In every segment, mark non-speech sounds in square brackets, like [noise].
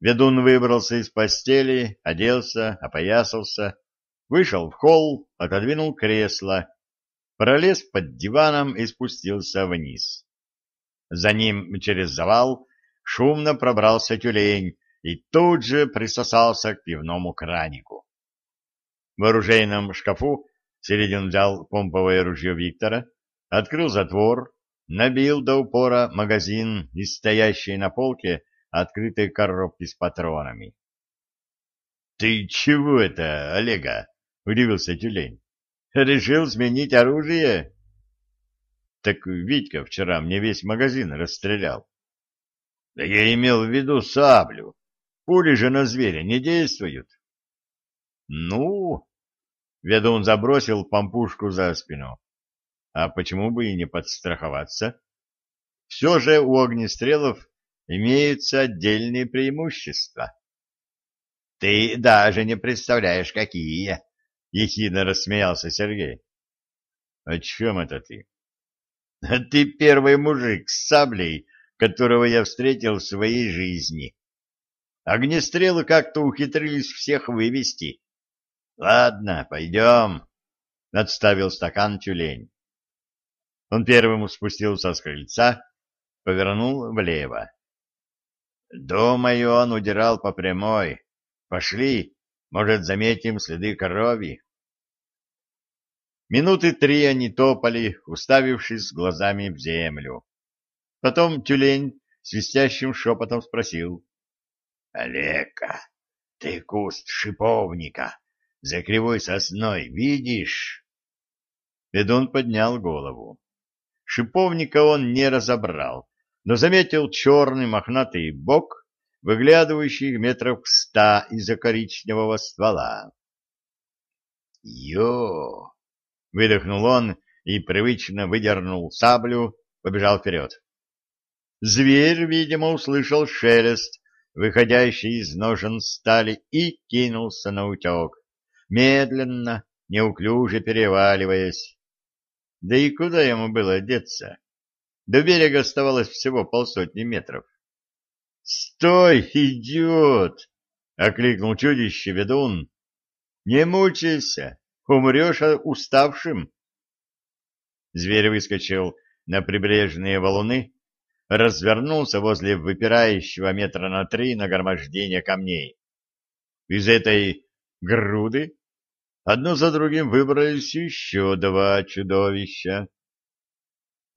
Ведун выбрался из постели, оделся, опоясался, вышел в холл, отодвинул кресло, пролез под диваном и спустился вниз. За ним через завал шумно пробрался тюлень и тут же присосался к пивному кранику. В оружейном шкафу Середин взял помповое ружье Виктора, открыл затвор, набил до упора магазин из стоящей на полке открытой коробки с патронами. — Ты чего это, Олега? — удивился тюлень. — Решил сменить оружие? — Так Витька вчера мне весь магазин расстрелял. — Да я имел в виду саблю. Пули же на зверя не действуют. — Ну, Ведун забросил помпушку за спину. А почему бы и не подстраховаться? Все же у огнестрелов имеются отдельные преимущества. — Ты даже не представляешь, какие! — ехидно рассмеялся Сергей. — О чем это ты? — Ты первый мужик с саблей, которого я встретил в своей жизни. Огнестрелы как-то ухитрились всех вывести. Ладно, пойдем, — отставил стакан тюлень. Он первым спустился с крыльца, повернул влево. Думаю, он удирал по прямой. Пошли, может, заметим следы крови. Минуты три они топали, уставившись глазами в землю. Потом тюлень свистящим шепотом спросил. — Олега, ты куст шиповника за кривой сосной видишь? Ведун поднял голову. Шиповника он не разобрал, но заметил черный мохнатый бок, выглядывающий метров ста из-за коричневого ствола. «Ё!» — выдохнул он и привычно выдернул саблю, побежал вперед. Зверь, видимо, услышал шелест, выходящий из ножен стали, и кинулся на утек медленно, неуклюже переваливаясь. Да и куда ему было деться? До берега оставалось всего полсотни метров. — Стой, идиот! — окликнул чудище ведун. — Не мучайся, умрешь уставшим. Зверь выскочил на прибрежные валуны, развернулся возле выпирающего метра на три нагромождения камней. Из этой груды Одно за другим выбрались еще два чудовища. —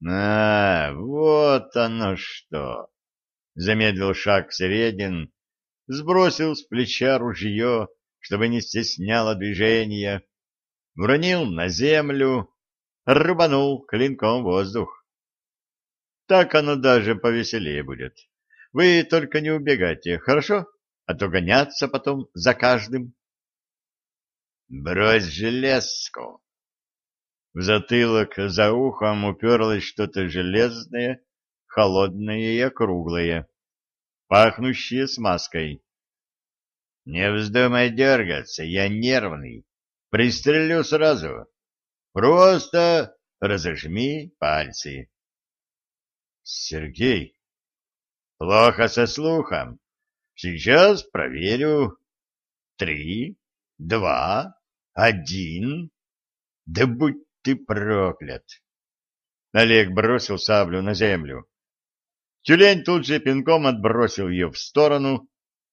А, вот оно что! — замедлил шаг Середин, сбросил с плеча ружье, чтобы не стесняло движения, уронил на землю, рубанул клинком воздух. Так оно даже повеселее будет. Вы только не убегайте, хорошо? А то гоняться потом за каждым. Брось железку. В затылок за ухом уперлось что-то железное, холодное и округлое, пахнущее смазкой. Не вздумай дергаться, я нервный. Пристрелю сразу. Просто разожми пальцы. Сергей, плохо со слухом. Сейчас проверю. Три, два, один? Да будь ты проклят! Олег бросил саблю на землю. Тюлень тут же пинком отбросил ее в сторону,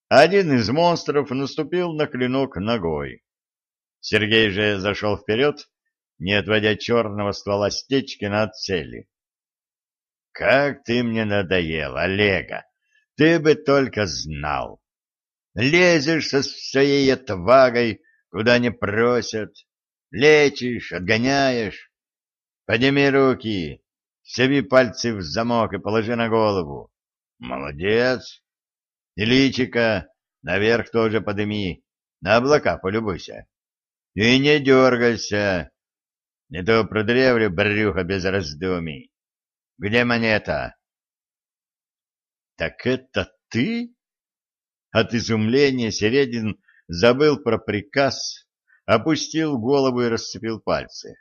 один из монстров наступил на клинок ногой. Сергей же зашел вперед, не отводя черного ствола стечкина от цели. — Как ты мне надоел, Олега! Ты бы только знал! Лезешь со своей отвагой куда не просят, лечишь, отгоняешь. Подними руки, себе пальцы в замок и положи на голову. Молодец. И личика наверх тоже подними, на облака полюбуйся. И не дергайся, не то продревлю брюхо без раздумий. Где монета? — Так это ты? От изумления Середин забыл про приказ, опустил голову и расцепил пальцы.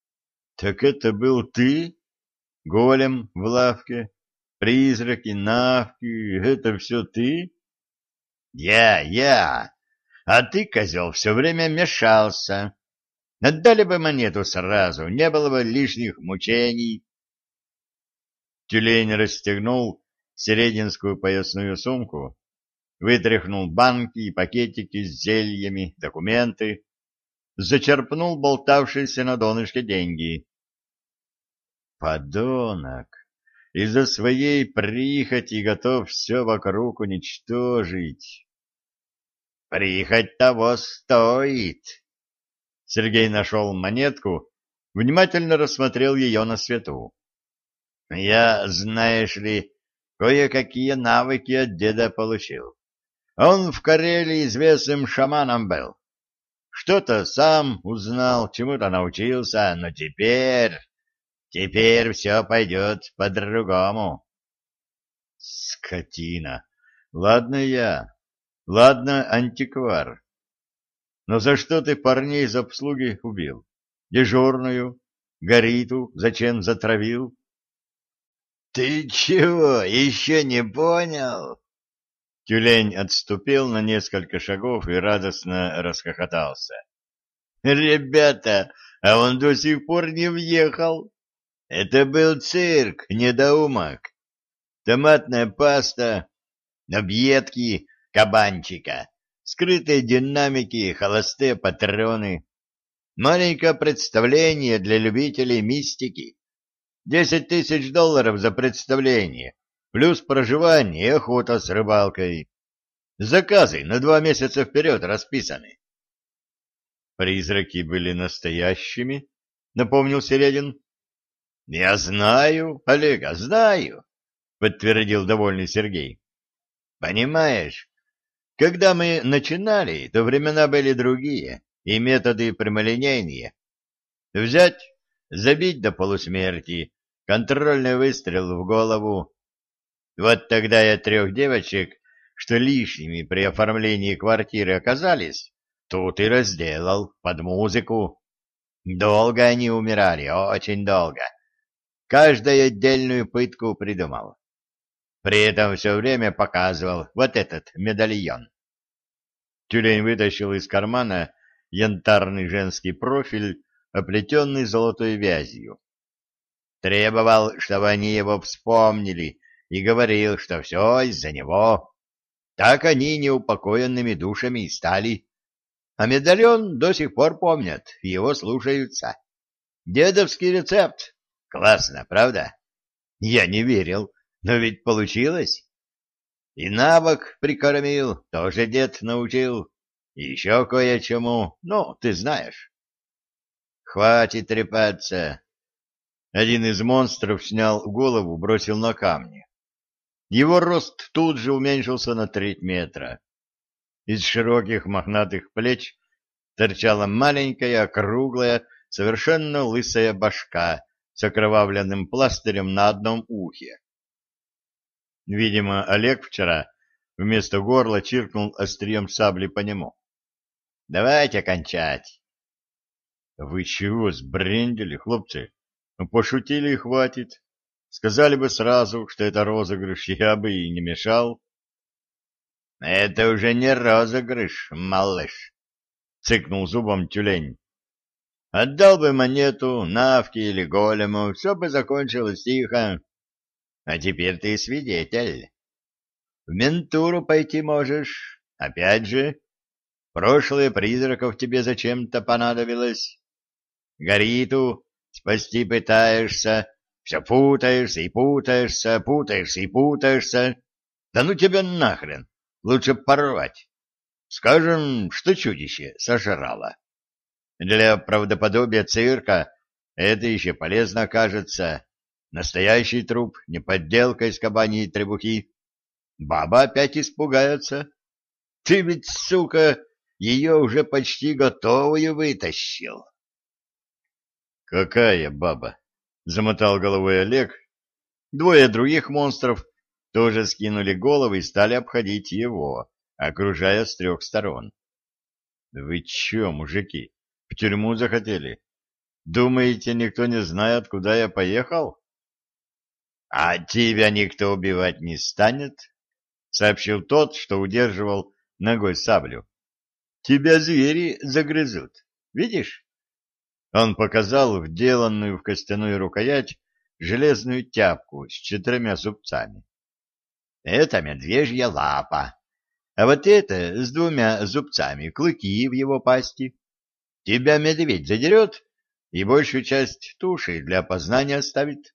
— Так это был ты? Голем в лавке? Призраки, навки — это все ты? Я, я. А ты, козел, все время мешался. Отдали бы монету сразу, не было бы лишних мучений. Тюлень расстегнул серединскую поясную сумку, вытряхнул банки и пакетики с зельями, документы, зачерпнул болтавшиеся на донышке деньги. Подонок! Из-за своей прихоти готов все вокруг уничтожить. Прихоть того стоит. Сергей нашел монетку, внимательно рассмотрел ее на свету. Я, знаешь ли, кое-какие навыки от деда получил. Он в Карелии известным шаманом был. Что-то сам узнал, чему-то научился, но теперь... Теперь все пойдет по-другому. Скотина! Ладно я, ладно антиквар. Но за что ты парней из обслуги убил? Дежурную? Гориту зачем затравил? Ты чего, еще не понял? Тюлень отступил на несколько шагов и радостно расхохотался. «Ребята, а он до сих пор не въехал. Это был цирк, недоумок. Томатная паста, объедки кабанчика, скрытые динамики, холостые патроны. Маленькое представление для любителей мистики. Десять тысяч долларов за представление плюс проживание и охота с рыбалкой. Заказы на два месяца вперед расписаны. Призраки были настоящими, напомнил Середин. Я знаю, Олега, знаю, подтвердил довольный Сергей. Понимаешь, когда мы начинали, то времена были другие, и методы прямолинейнее. Взять, забить до полусмерти, контрольный выстрел в голову, вот тогда я трех девочек, что лишними при оформлении квартиры оказались, тут и разделал под музыку. Долго они умирали, очень долго. Каждую отдельную пытку придумал. При этом все время показывал вот этот медальон. Тюлень вытащил из кармана янтарный женский профиль, оплетенный золотой вязью. Требовал, чтобы они его вспомнили, и говорил, что все из-за него. Так они неупокоенными душами и стали. А медальон до сих пор помнят, его слушаются. Дедовский рецепт. Классно, правда? Я не верил, но ведь получилось. И навык прикормил, тоже дед научил. еще кое-чему, ну, ты знаешь. Хватит трепаться. Один из монстров снял голову, бросил на камни. Его рост тут же уменьшился на треть метра. Из широких мохнатых плеч торчала маленькая, округлая, совершенно лысая башка с окровавленным пластырем на одном ухе. Видимо, Олег вчера вместо горла чиркнул острием сабли по нему. — Давайте кончать. — Вы чего сбрендили, хлопцы? Ну, пошутили и хватит. Сказали бы сразу, что это розыгрыш, [laughs] я бы и не мешал. — Это уже не розыгрыш, малыш, — цыкнул зубом тюлень. — Отдал бы монету Навке или Голему, все бы закончилось тихо. А теперь ты свидетель. В ментуру пойти можешь, опять же. Прошлое призраков тебе зачем-то понадобилось. Гориту спасти пытаешься, все путаешься и путаешься, путаешься и путаешься. Да ну тебя нахрен, лучше порвать. Скажем, что чудище сожрало. Для правдоподобия цирка это еще полезно окажется. Настоящий труп, не подделка из кабаньей требухи. Баба опять испугается. Ты ведь, сука, ее уже почти готовую вытащил. Какая баба? Замотал головой Олег. Двое других монстров тоже скинули головы и стали обходить его, окружая с трех сторон. — Вы че, мужики, в тюрьму захотели? Думаете, никто не знает, куда я поехал? — А тебя никто убивать не станет, — сообщил тот, что удерживал ногой саблю. Тебя звери загрызут. Видишь? Он показал вделанную в костяную рукоять железную тяпку с четырьмя зубцами. Это медвежья лапа, а вот это с двумя зубцами клыки в его пасти. Тебя медведь задерет и большую часть туши для опознания оставит.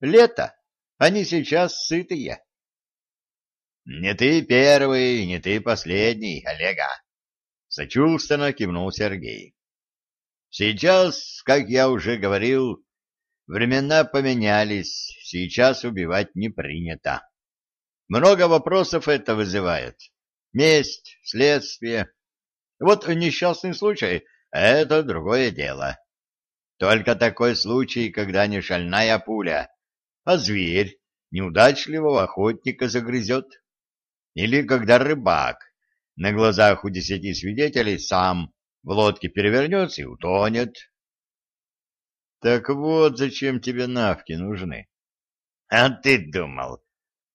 Лето, они сейчас сытые. Не ты первый, не ты последний, Олега. Сочувственно кивнул Сергей. Сейчас, как я уже говорил, времена поменялись, сейчас убивать не принято. Много вопросов это вызывает. Месть, следствие. Вот несчастный случай — это другое дело. Только такой случай, когда не шальная пуля, а зверь неудачливого охотника загрызет. Или когда рыбак на глазах у десяти свидетелей сам в лодке перевернется и утонет. Так вот, зачем тебе навки нужны? А ты думал,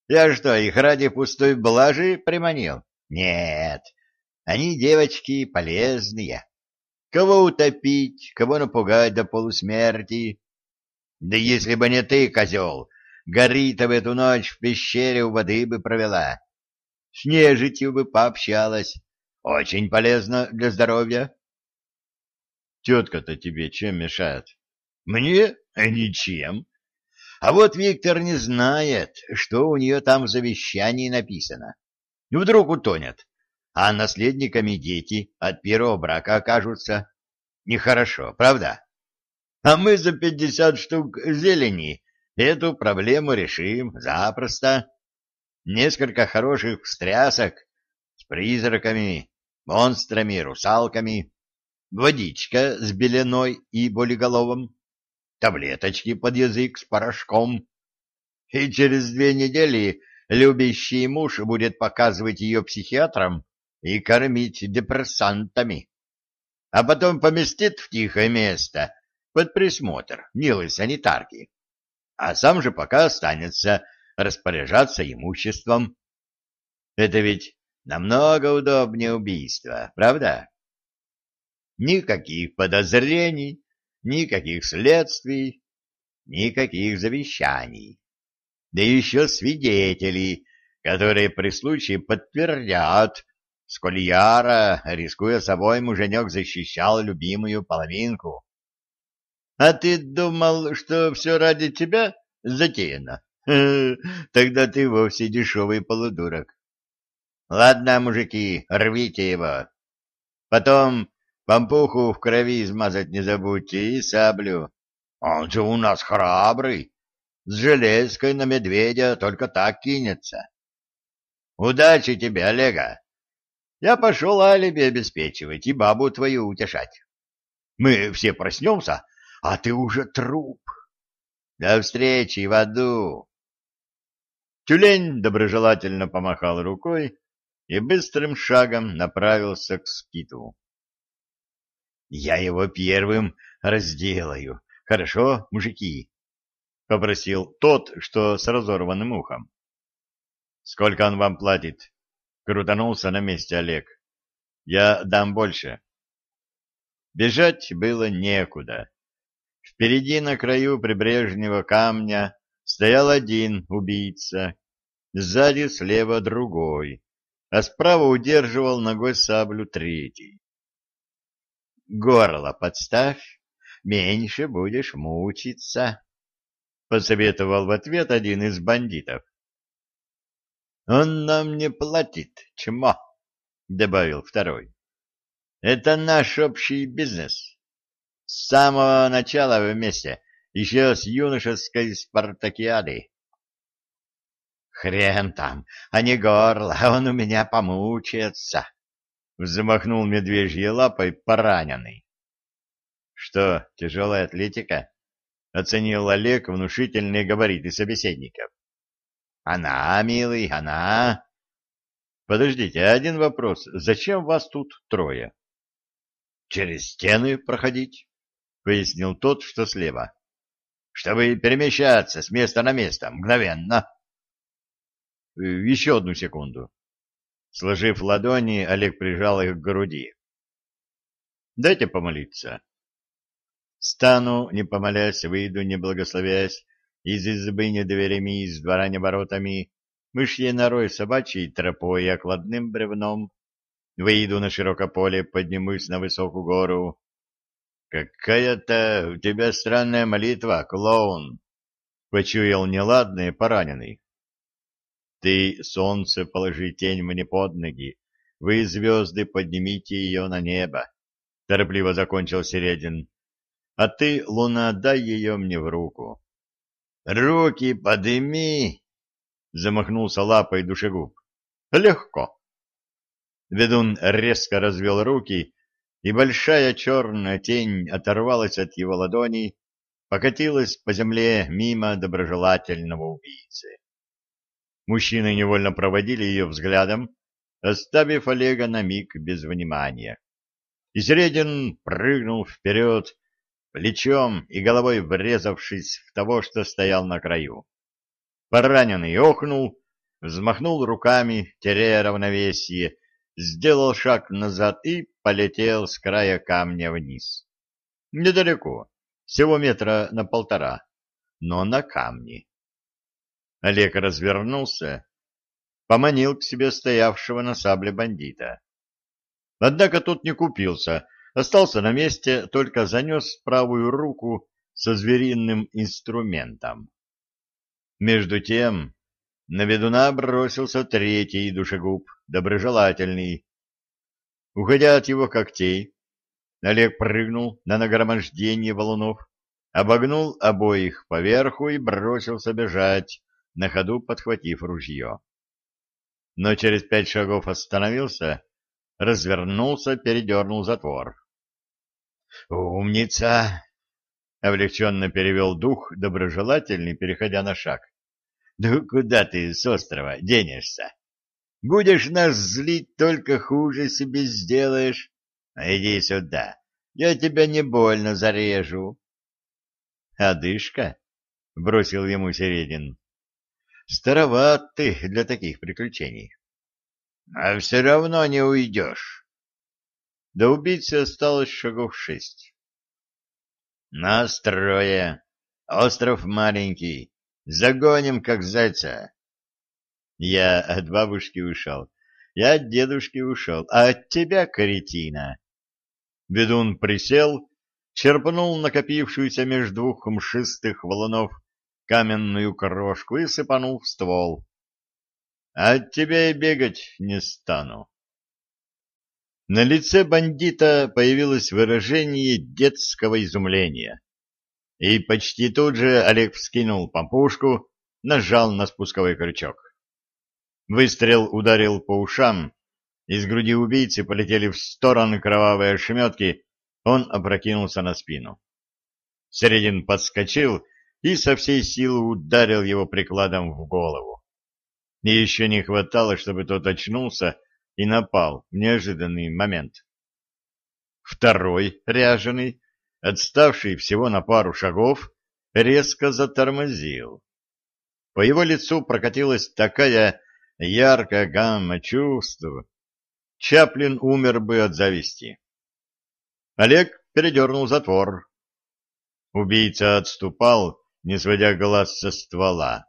я что, их ради пустой блажи приманил? Нет, они девочки полезные. Кого утопить, кого напугать до полусмерти. Да если бы не ты, козел, Горита в эту ночь в пещере у воды бы провела. С нежитью бы пообщалась. Очень полезно для здоровья. Тетка-то тебе чем мешает? Мне? Ничем. А вот Виктор не знает, что у нее там в завещании написано. Вдруг утонет, а наследниками дети от первого брака окажутся. Нехорошо, правда? А мы за пятьдесят штук зелени эту проблему решим запросто. Несколько хороших встрясок с призраками, монстрами, русалками, водичка с беленой и болиголовым, таблеточки под язык с порошком. И через две недели любящий муж будет показывать ее психиатрам и кормить депрессантами, а потом поместит в тихое место под присмотр милой санитарки, а сам же пока останется распоряжаться имуществом. Это ведь намного удобнее убийства, правда? Никаких подозрений, никаких следствий, никаких завещаний да еще свидетели, которые при случае подтвердят, сколь яро, рискуя собой, муженек защищал любимую половинку. А ты думал, что все ради тебя затеяно? [laughs] Тогда ты вовсе дешевый полудурок. Ладно, мужики, рвите его. Потом помпуху в крови измазать не забудьте и саблю. Он же у нас храбрый с железкой на медведя только так кинется. Удачи тебе, Олега. Я пошел алиби обеспечивать и бабу твою утешать. Мы все проснемся, а ты уже труп. До встречи в аду. Тюлень доброжелательно помахал рукой и быстрым шагом направился к скиту. Я его первым разделаю. Хорошо, мужики? — попросил тот, что с разорванным ухом. — Сколько он вам платит? — крутанулся на месте Олег. — Я дам больше. Бежать было некуда. Впереди на краю прибрежного камня стоял один убийца, сзади слева другой, а справа удерживал ногой саблю третий. — Горло подставь, меньше будешь мучиться. — посоветовал в ответ один из бандитов. «Он нам не платит, чмо», — добавил второй. «Это наш общий бизнес. С самого начала вместе, еще с юношеской спартакиады». «Хрен там, а не горло, он у меня помучается», — взмахнул медвежьей лапой пораненный. «Что, тяжелая атлетика?» оценил Олег внушительные габариты собеседников. Она, милый, она. Подождите, один вопрос. Зачем вас тут трое? Через стены проходить, пояснил тот, что слева. Чтобы перемещаться с места на место мгновенно. Еще одну секунду. Сложив ладони, Олег прижал их к груди. «Дайте помолиться». Стану, не помолясь, выйду, не благословясь, из избы не дверями, из двора не воротами, мышьей норой собачьей тропой и окладным бревном. Выйду на широкое поле, поднимусь на высокую гору. «Какая-то у тебя странная молитва, клоун!» — почуял неладное пораненный. «Ты, солнце, положи тень мне под ноги, вы, звезды, поднимите ее на небо!» — торопливо закончил Середин. «А ты, луна, дай ее мне в руку!» «Руки подыми!» — замахнулся лапой душегуб. «Легко!» Ведун резко развел руки, и большая черная тень оторвалась от его ладоней, покатилась по земле мимо доброжелательного убийцы. Мужчины невольно проводили ее взглядом, оставив Олега на миг без внимания. И Середин прыгнул вперед, плечом и головой врезавшись в того, что стоял на краю. Пораненный охнул, взмахнул руками, теряя равновесие, сделал шаг назад и полетел с края камня вниз. Недалеко, всего метра на полтора, но на камне. Олег развернулся, поманил к себе стоявшего на сабле бандита. Однако тот не купился, остался на месте, только занес правую руку со звериным инструментом. Между тем на ведуна бросился третий душегуб, доброжелательный. Уходя от его когтей, Олег прыгнул на нагромождение валунов, обогнул обоих поверху и бросился бежать, на ходу подхватив ружье. Но через пять шагов остановился, развернулся, передернул затвор. «Умница!» — облегченно перевел дух, доброжелательный, переходя на шаг. «Да куда ты с острова денешься? Будешь нас злить, только хуже себе сделаешь. Иди сюда, я тебя не больно зарежу». «Одышка?» — бросил ему Середин. «Староват ты для таких приключений». «А все равно не уйдешь». До убийцы осталось шагов шесть. Нас трое. Остров маленький. Загоним, как зайца. Я от бабушки ушел. Я от дедушки ушел. А от тебя, каретина. Ведун присел, черпнул накопившуюся между двух мшистых валунов каменную крошку и сыпанул в ствол. От тебя и бегать не стану. На лице бандита появилось выражение детского изумления. И почти тут же Олег вскинул помпушку, нажал на спусковой крючок. Выстрел ударил по ушам, из груди убийцы полетели в стороны кровавые ошметки, он опрокинулся на спину. Середин подскочил и со всей силы ударил его прикладом в голову. И еще не хватало, чтобы тот очнулся и напал в неожиданный момент. Второй ряженый, отставший всего на пару шагов, резко затормозил. По его лицу прокатилась такая яркая гамма чувств. Чаплин умер бы от зависти. Олег передернул затвор. Убийца отступал, не сводя глаз со ствола.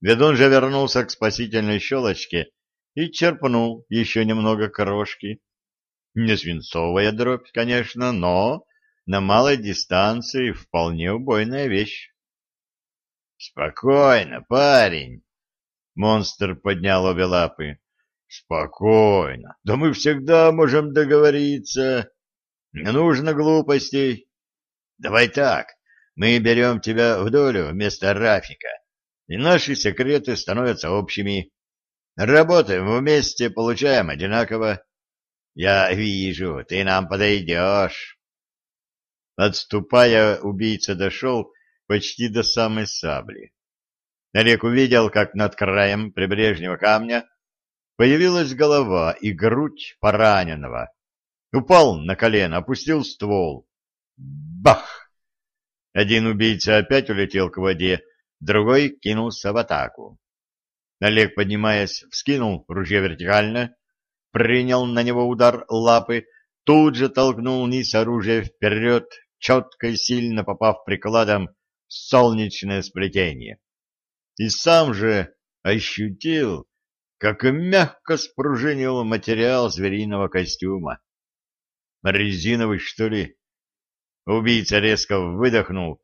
Ведун же вернулся к спасительной щелочке и черпнул еще немного крошки. Не свинцовая дробь, конечно, но на малой дистанции вполне убойная вещь. — Спокойно, парень! — монстр поднял обе лапы. — Спокойно. Да мы всегда можем договориться. Не нужно глупостей. Давай так, мы берем тебя в долю вместо Рафика, и наши секреты становятся общими. Работаем вместе, получаем одинаково. Я вижу, ты нам подойдешь. Отступая, убийца дошел почти до самой сабли. Олег увидел, как над краем прибрежнего камня появилась голова и грудь пораненного. Упал на колено, опустил ствол. Бах! Один убийца опять улетел к воде, другой кинулся в атаку. Олег, поднимаясь, вскинул ружье вертикально, принял на него удар лапы, тут же толкнул низ оружия вперед, четко и сильно попав прикладом в солнечное сплетение. И сам же ощутил, как мягко спружинил материал звериного костюма. Резиновый, что ли? Убийца резко выдохнул.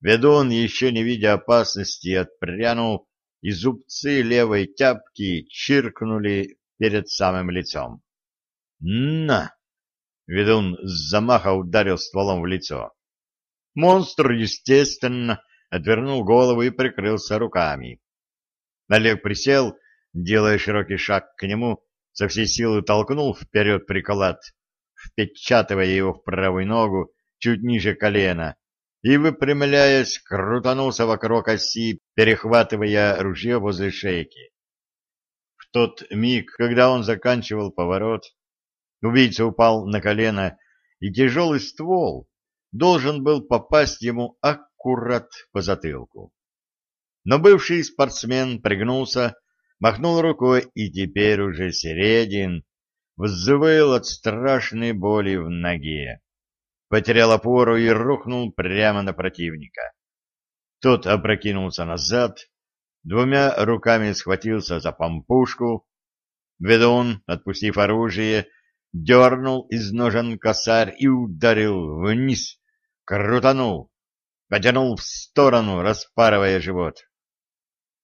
Ведун, еще не видя опасности, отпрянул, и зубцы левой тяпки чиркнули перед самым лицом. «На!» Ведун с замаха ударил стволом в лицо. Монстр, естественно, отвернул голову и прикрылся руками. Олег присел, делая широкий шаг к нему, со всей силы толкнул вперед приколад, впечатывая его в правую ногу чуть ниже колена, и, выпрямляясь, крутанулся вокруг оси, перехватывая ружье возле шейки. В тот миг, когда он заканчивал поворот, убийца упал на колено, и тяжелый ствол должен был попасть ему аккурат по затылку. Но бывший спортсмен пригнулся, махнул рукой, и теперь уже Середин взвыл от страшной боли в ноге потерял опору и рухнул прямо на противника. Тот опрокинулся назад, двумя руками схватился за помпушку. Ведун, отпустив оружие, дернул из ножен косарь и ударил вниз, крутанул, потянул в сторону, распарывая живот.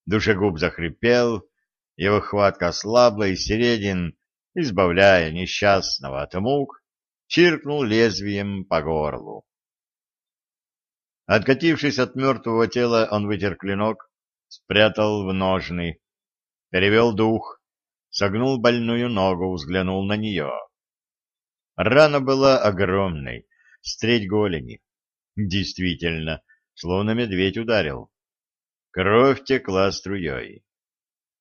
Душегуб захрипел, его хватка ослабла, и Середин, избавляя несчастного от мук, чиркнул лезвием по горлу. Откатившись от мертвого тела, он вытер клинок, спрятал в ножны, перевел дух, согнул больную ногу, взглянул на нее. Рана была огромной, с треть голени. Действительно, словно медведь ударил. Кровь текла струей.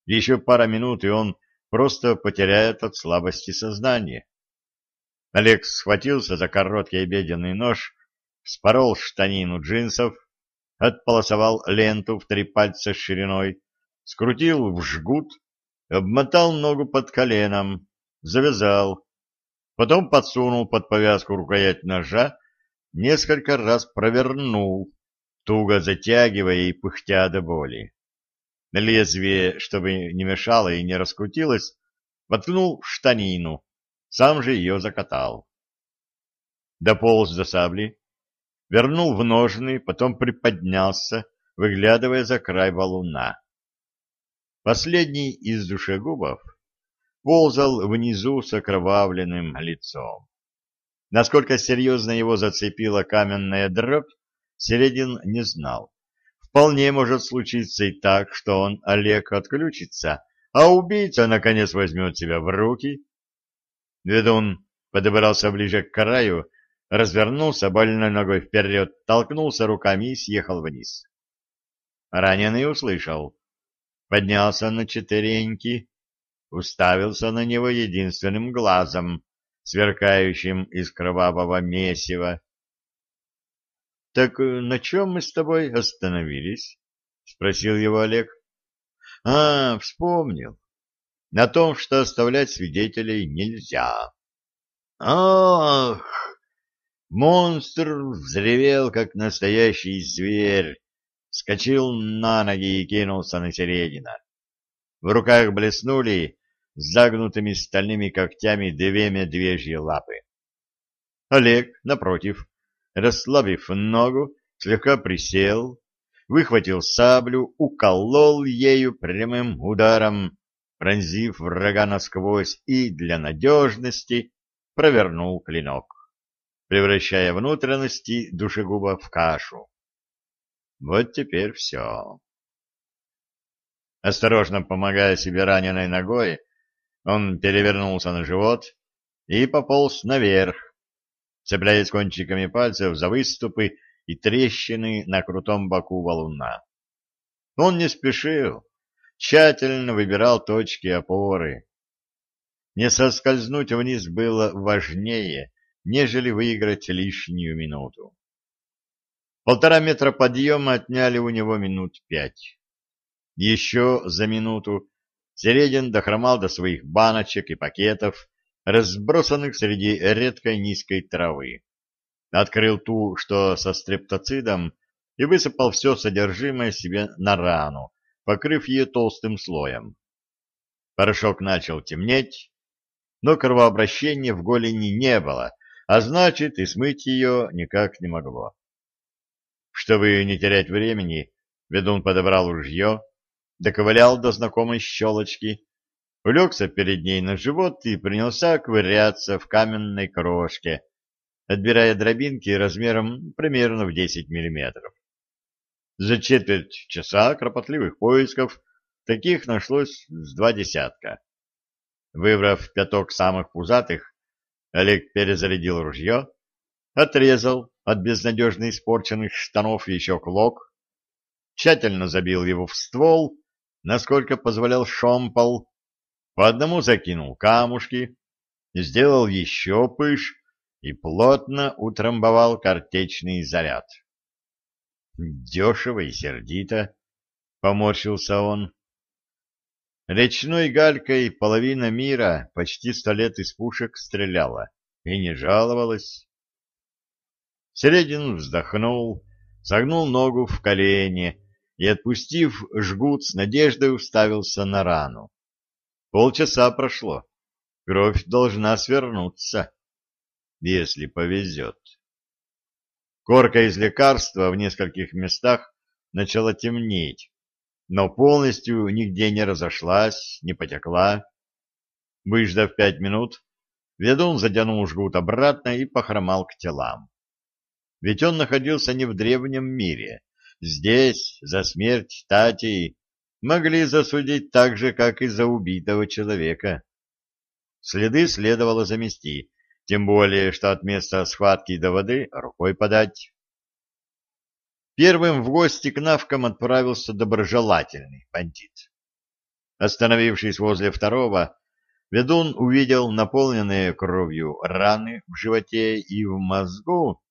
Еще пара минут, и он просто потеряет от слабости сознание. Олег схватился за короткий обеденный нож, спорол штанину джинсов, отполосовал ленту в три пальца шириной, скрутил в жгут, обмотал ногу под коленом, завязал, потом подсунул под повязку рукоять ножа, несколько раз провернул, туго затягивая и пыхтя до боли. Лезвие, чтобы не мешало и не раскрутилось, воткнул в штанину, сам же ее закатал. Дополз до сабли, вернул в ножны, потом приподнялся, выглядывая за край валуна. Последний из душегубов ползал внизу с окровавленным лицом. Насколько серьезно его зацепила каменная дробь, Середин не знал. Вполне может случиться и так, что он, Олег, отключится, а убийца, наконец, возьмет себя в руки Ведун подобрался ближе к краю, развернулся больной ногой вперед, толкнулся руками и съехал вниз. Раненый услышал. Поднялся на четвереньки, уставился на него единственным глазом, сверкающим из кровавого месива. — Так на чем мы с тобой остановились? — спросил его Олег. — А, вспомнил на том, что оставлять свидетелей нельзя. Ах! Монстр взревел, как настоящий зверь, скочил на ноги и кинулся на середина. В руках блеснули загнутыми стальными когтями две медвежьи лапы. Олег, напротив, расслабив ногу, слегка присел, выхватил саблю, уколол ею прямым ударом пронзив врага насквозь и для надежности провернул клинок, превращая внутренности душегуба в кашу. Вот теперь все. Осторожно помогая себе раненой ногой, он перевернулся на живот и пополз наверх, цепляясь кончиками пальцев за выступы и трещины на крутом боку валуна. Он не спешил, тщательно выбирал точки опоры. Не соскользнуть вниз было важнее, нежели выиграть лишнюю минуту. Полтора метра подъема отняли у него минут пять. Еще за минуту Середин дохромал до своих баночек и пакетов, разбросанных среди редкой низкой травы. Открыл ту, что со стрептоцидом, и высыпал все содержимое себе на рану, покрыв ее толстым слоем. Порошок начал темнеть, но кровообращения в голени не было, а значит, и смыть ее никак не могло. Чтобы не терять времени, ведун подобрал ружье, доковылял до знакомой щелочки, улегся перед ней на живот и принялся ковыряться в каменной крошке, отбирая дробинки размером примерно в 10 миллиметров. За четверть часа кропотливых поисков таких нашлось с два десятка. Выбрав пяток самых пузатых, Олег перезарядил ружье, отрезал от безнадежно испорченных штанов еще клок, тщательно забил его в ствол, насколько позволял шомпол, по одному закинул камушки, сделал еще пыш и плотно утрамбовал картечный заряд. Дешево и сердито, — поморщился он. Речной галькой половина мира почти сто лет из пушек стреляла и не жаловалась. Середин вздохнул, согнул ногу в колени и, отпустив жгут, с надеждой уставился на рану. Полчаса прошло. Кровь должна свернуться, если повезет. Корка из лекарства в нескольких местах начала темнеть, но полностью нигде не разошлась, не потекла. Выждав пять минут, ведун затянул жгут обратно и похромал к телам. Ведь он находился не в древнем мире. Здесь, за смерть Тати, могли засудить так же, как и за убитого человека. Следы следовало замести, тем более, что от места схватки до воды рукой подать. Первым в гости к навкам отправился доброжелательный бандит. Остановившись возле второго, ведун увидел наполненные кровью раны в животе и в мозгу,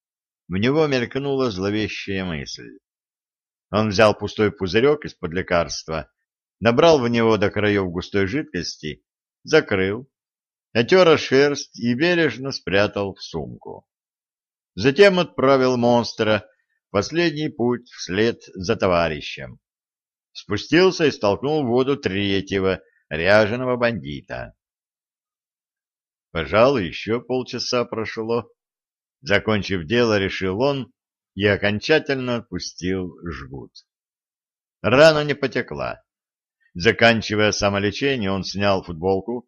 в него мелькнула зловещая мысль. Он взял пустой пузырек из-под лекарства, набрал в него до краев густой жидкости, закрыл, отер шерсть и бережно спрятал в сумку. Затем отправил монстра последний путь вслед за товарищем. Спустился и столкнул в воду третьего, ряженого бандита. Пожалуй, еще полчаса прошло. Закончив дело, решил он и окончательно отпустил жгут. Рана не потекла. Заканчивая самолечение, он снял футболку,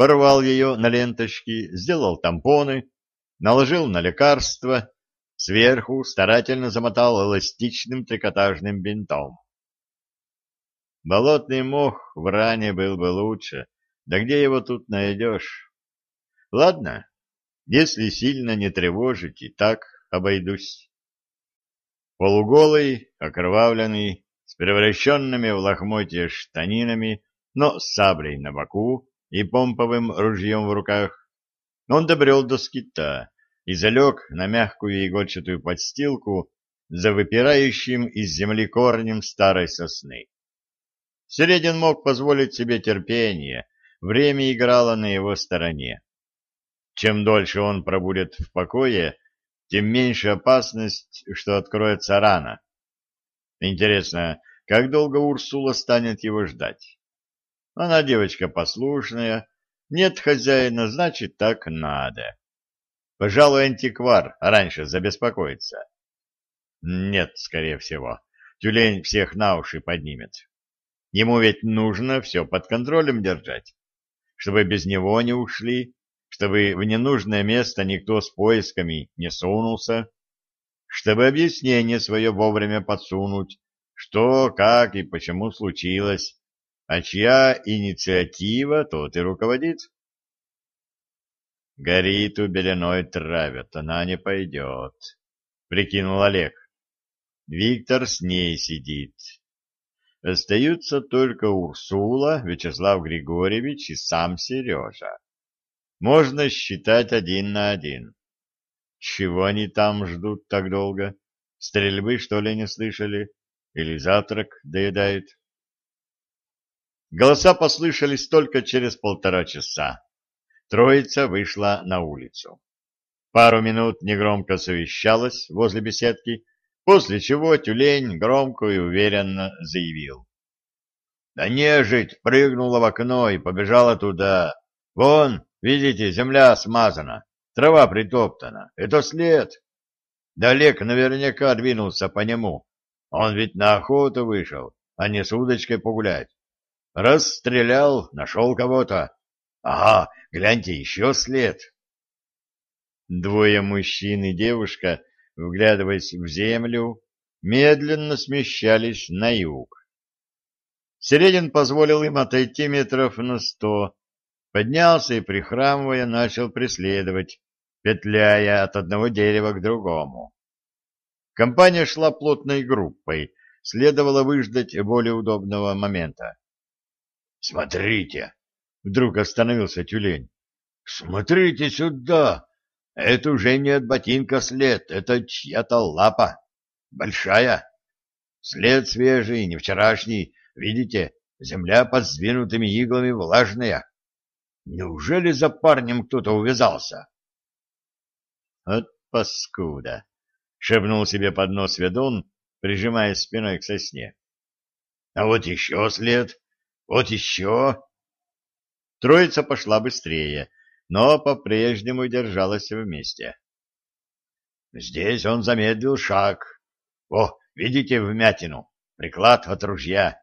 порвал ее на ленточки, сделал тампоны, наложил на лекарства Сверху старательно замотал эластичным трикотажным бинтом. Болотный мох в ране был бы лучше, да где его тут найдешь? Ладно, если сильно не тревожить, и так обойдусь. Полуголый, окровавленный, с превращенными в лохмотья штанинами, но с саблей на боку и помповым ружьем в руках, он добрел до скита, и залег на мягкую игольчатую подстилку за выпирающим из земли корнем старой сосны. Середин мог позволить себе терпение, время играло на его стороне. Чем дольше он пробудет в покое, тем меньше опасность, что откроется рано. Интересно, как долго Урсула станет его ждать? Она девочка послушная, нет хозяина, значит, так надо. Пожалуй, антиквар раньше забеспокоится. Нет, скорее всего. Тюлень всех на уши поднимет. Ему ведь нужно все под контролем держать, чтобы без него не ушли, чтобы в ненужное место никто с поисками не сунулся, чтобы объяснение свое вовремя подсунуть, что, как и почему случилось, а чья инициатива, тот и руководит. У беленой травят, она не пойдет, — прикинул Олег. Виктор с ней сидит. Остаются только Урсула, Вячеслав Григорьевич и сам Сережа. Можно считать один на один. Чего они там ждут так долго? Стрельбы, что ли, не слышали? Или завтрак доедают? Голоса послышались только через полтора часа. Троица вышла на улицу. Пару минут негромко совещалась возле беседки, после чего тюлень громко и уверенно заявил. Да нежить прыгнула в окно и побежала туда. Вон, видите, земля смазана, трава притоптана. Это след. Да Олег наверняка двинулся по нему. Он ведь на охоту вышел, а не с удочкой погулять. Расстрелял, нашел кого-то. Ага, гляньте, еще след. Двое мужчин и девушка, вглядываясь в землю, медленно смещались на юг. Середин позволил им отойти метров на сто, поднялся и, прихрамывая, начал преследовать, петляя от одного дерева к другому. Компания шла плотной группой, следовало выждать более удобного момента. — Смотрите! — вдруг остановился тюлень. — Смотрите сюда! Это уже не от ботинка след, это чья-то лапа. Большая. След свежий, не вчерашний, Видите, земля под сдвинутыми иглами влажная. Неужели за парнем кто-то увязался? — От паскуда! — шепнул себе под нос ведун, прижимая спиной к сосне. — А вот еще след, вот еще... Троица пошла быстрее, но по-прежнему держалась вместе. Здесь он замедлил шаг. О, видите вмятину? Приклад от ружья.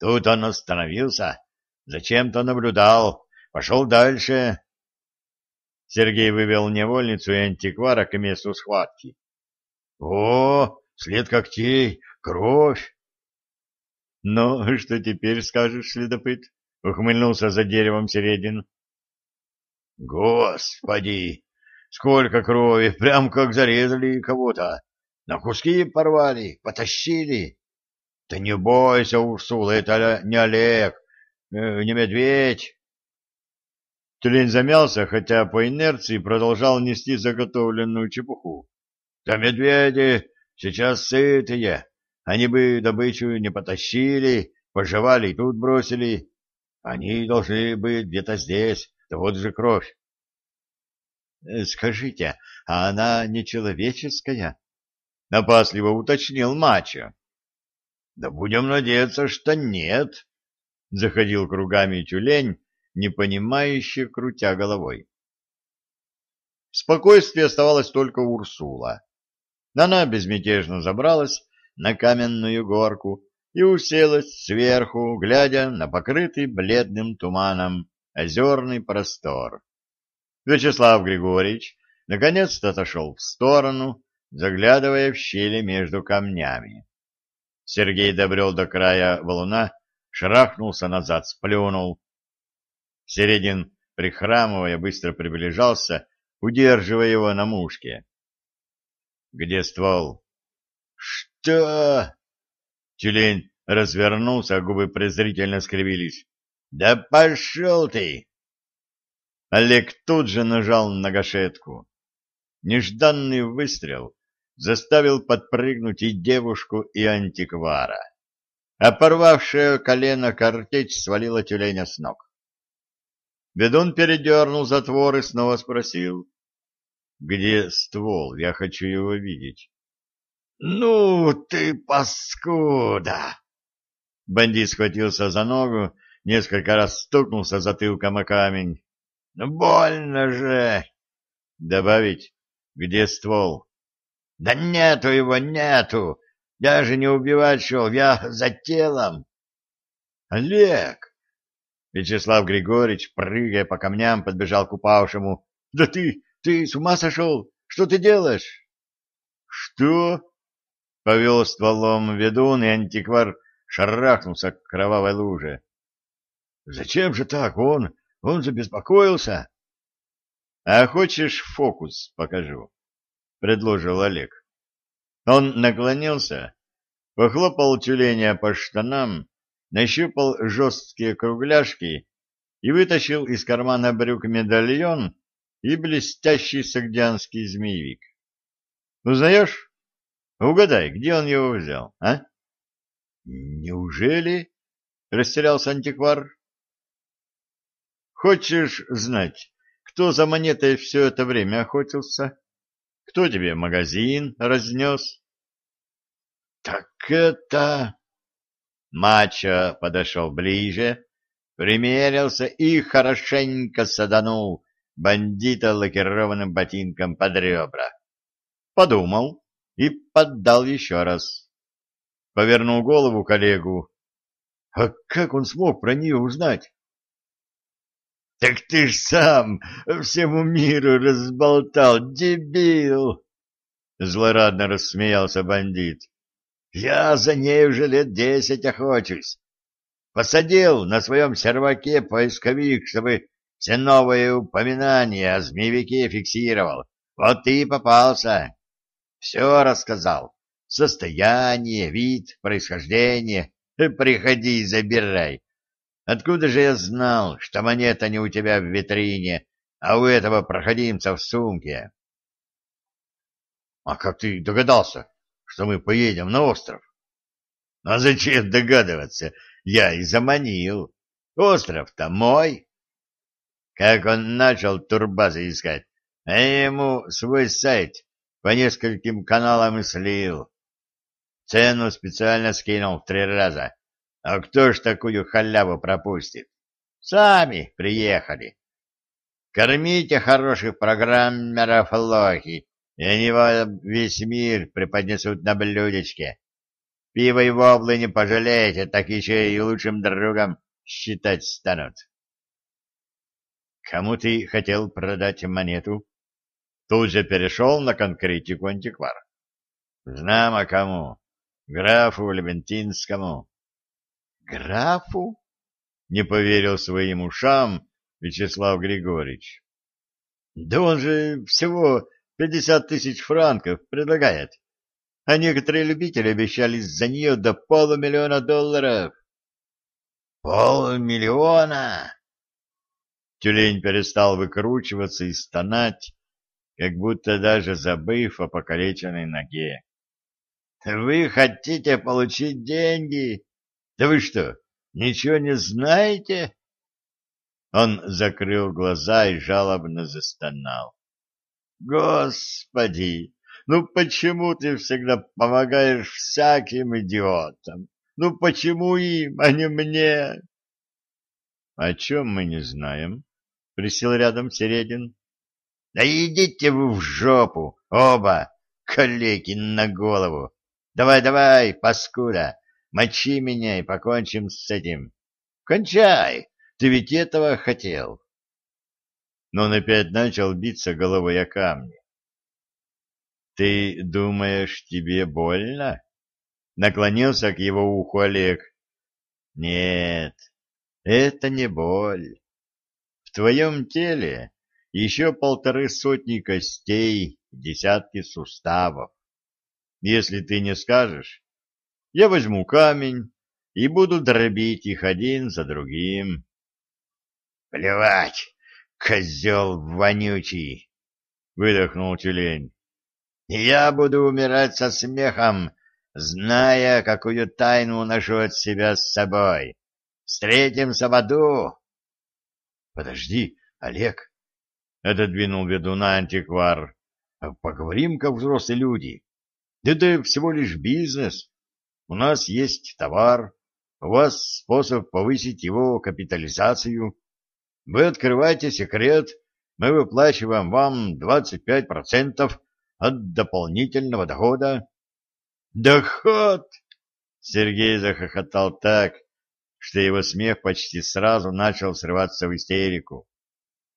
Тут он остановился, зачем-то наблюдал, пошел дальше. Сергей вывел невольницу и антиквара к месту схватки. О, след когтей, кровь! Ну, что теперь скажешь, следопыт? Ухмыльнулся за деревом Середин. Господи, сколько крови, прям как зарезали кого-то. На куски порвали, потащили. Да не бойся, Урсула, это не Олег, э, не медведь. Тюлень замялся, хотя по инерции продолжал нести заготовленную чепуху. Да медведи сейчас сытые, они бы добычу не потащили, пожевали и тут бросили. Они должны быть где-то здесь, да вот же кровь. Э, — Скажите, а она не человеческая? — напасливо уточнил Мачо. Да будем надеяться, что нет, — заходил кругами тюлень, непонимающе крутя головой. В спокойствии оставалась только Урсула. Она безмятежно забралась на каменную горку и уселась сверху, глядя на покрытый бледным туманом озерный простор. Вячеслав Григорьевич наконец-то отошел в сторону, заглядывая в щели между камнями. Сергей добрел до края валуна, шарахнулся назад, сплюнул. Середин, прихрамывая, быстро приближался, удерживая его на мушке. — Где ствол? — Что? Тюлень развернулся, а губы презрительно скривились. — Да пошел ты! Олег тут же нажал на гашетку. Нежданный выстрел заставил подпрыгнуть и девушку, и антиквара. А колено картечь свалила тюленя с ног. Ведун передернул затвор и снова спросил. — Где ствол? Я хочу его видеть. — Ну ты паскуда! Бандит схватился за ногу, несколько раз стукнулся затылком о камень. — Больно же! — Добавить? Где ствол? Да нету его, нету. Я же не убивать шел, я за телом. Олег! Вячеслав Григорьевич, прыгая по камням, подбежал к упавшему. Да ты, ты с ума сошел? Что ты делаешь? Что? Повел стволом ведун, и антиквар шарахнулся к кровавой луже. Зачем же так? Он, он забеспокоился. А хочешь фокус покажу? предложил Олег. Он наклонился, похлопал тюленя по штанам, нащупал жесткие кругляшки и вытащил из кармана брюк медальон и блестящий сагдианский змеевик. Узнаешь? Угадай, где он его взял, а? Неужели? растерялся антиквар. Хочешь знать, кто за монетой все это время охотился? Кто тебе магазин разнес? Так это... Мачо подошел ближе, примерился и хорошенько саданул бандита лакированным ботинком под ребра. Подумал и поддал еще раз. Повернул голову коллегу. А как он смог про нее узнать? — Так ты ж сам всему миру разболтал, дебил! — злорадно рассмеялся бандит. — Я за ней уже лет десять охочусь. Посадил на своем серваке поисковик, чтобы все новые упоминания о змеевике фиксировал. Вот ты и попался. Все рассказал. Состояние, вид, происхождение. Приходи и забирай. Откуда же я знал, что монета не у тебя в витрине, а у этого проходимца в сумке? — А как ты догадался, что мы поедем на остров? — А зачем догадываться? Я и заманил. Остров-то мой. Как он начал турбазы искать, а ему свой сайт по нескольким каналам и слил. Цену специально скинул в три раза. А кто ж такую халяву пропустит? Сами приехали. Кормите хороших программеров лохи, и они вам весь мир преподнесут на блюдечке. Пиво и воблы не пожалеете, так еще и лучшим другом считать станут. Кому ты хотел продать монету? Тут же перешел на конкретику антиквар. Знамо кому. Графу Левентинскому. Графу? Не поверил своим ушам Вячеслав Григорьевич. Да он же всего пятьдесят тысяч франков предлагает, а некоторые любители обещали за нее до полумиллиона долларов. Полмиллиона! Тюлень перестал выкручиваться и стонать, как будто даже забыв о покалеченной ноге. Вы хотите получить деньги? Да вы что, ничего не знаете? Он закрыл глаза и жалобно застонал. Господи, ну почему ты всегда помогаешь всяким идиотам? Ну почему им, а не мне? О чем мы не знаем? Присел рядом Середин. Да идите вы в жопу, оба, калеки на голову. Давай, давай, паскуда, мочи меня и покончим с этим. Кончай, ты ведь этого хотел. Но он опять начал биться головой о камни. Ты думаешь, тебе больно? Наклонился к его уху Олег. Нет, это не боль. В твоем теле еще полторы сотни костей, десятки суставов. Если ты не скажешь, я возьму камень и буду дробить их один за другим. — Плевать, козел вонючий! — выдохнул тюлень. — Я буду умирать со смехом, зная, какую тайну уношу от себя с собой. Встретимся в аду! — Подожди, Олег! — отодвинул ведуна антиквар. — Поговорим, как взрослые люди. Это всего лишь бизнес. У нас есть товар, у вас способ повысить его капитализацию. Вы открываете секрет, мы выплачиваем вам 25% от дополнительного дохода. Доход! Сергей захохотал так, что его смех почти сразу начал срываться в истерику.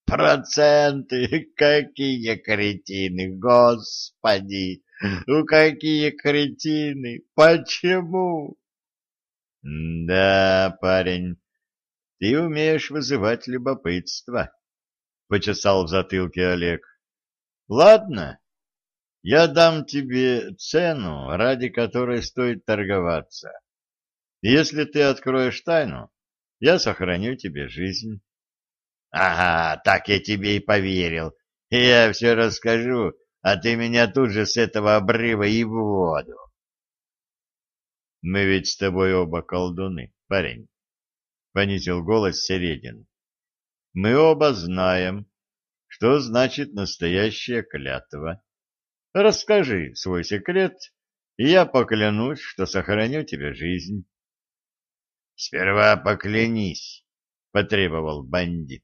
Проценты! [laughs] Какие кретины! Господи! Ну какие кретины! Почему? Да, парень, ты умеешь вызывать любопытство, почесал в затылке Олег. Ладно, я дам тебе цену, ради которой стоит торговаться. Если ты откроешь тайну, я сохраню тебе жизнь. Ага, так я тебе и поверил. Я все расскажу, а ты меня тут же с этого обрыва и в воду. Мы ведь с тобой оба колдуны, парень. понизил голос Середин. Мы оба знаем, что значит настоящая клятва. Расскажи свой секрет, и я поклянусь, что сохраню тебе жизнь. — Сперва поклянись, — потребовал бандит.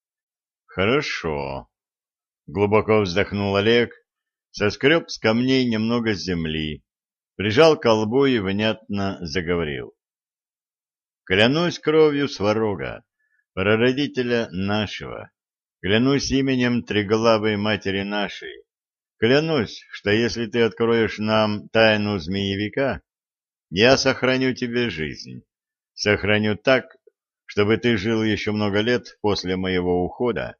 — Хорошо. Глубоко вздохнул Олег, соскреб с камней немного земли, прижал к колбу и внятно заговорил. Клянусь кровью сварога, прародителя нашего, клянусь именем триглавой матери нашей, клянусь, что если ты откроешь нам тайну змеевика, я сохраню тебе жизнь, сохраню так, чтобы ты жил еще много лет после моего ухода,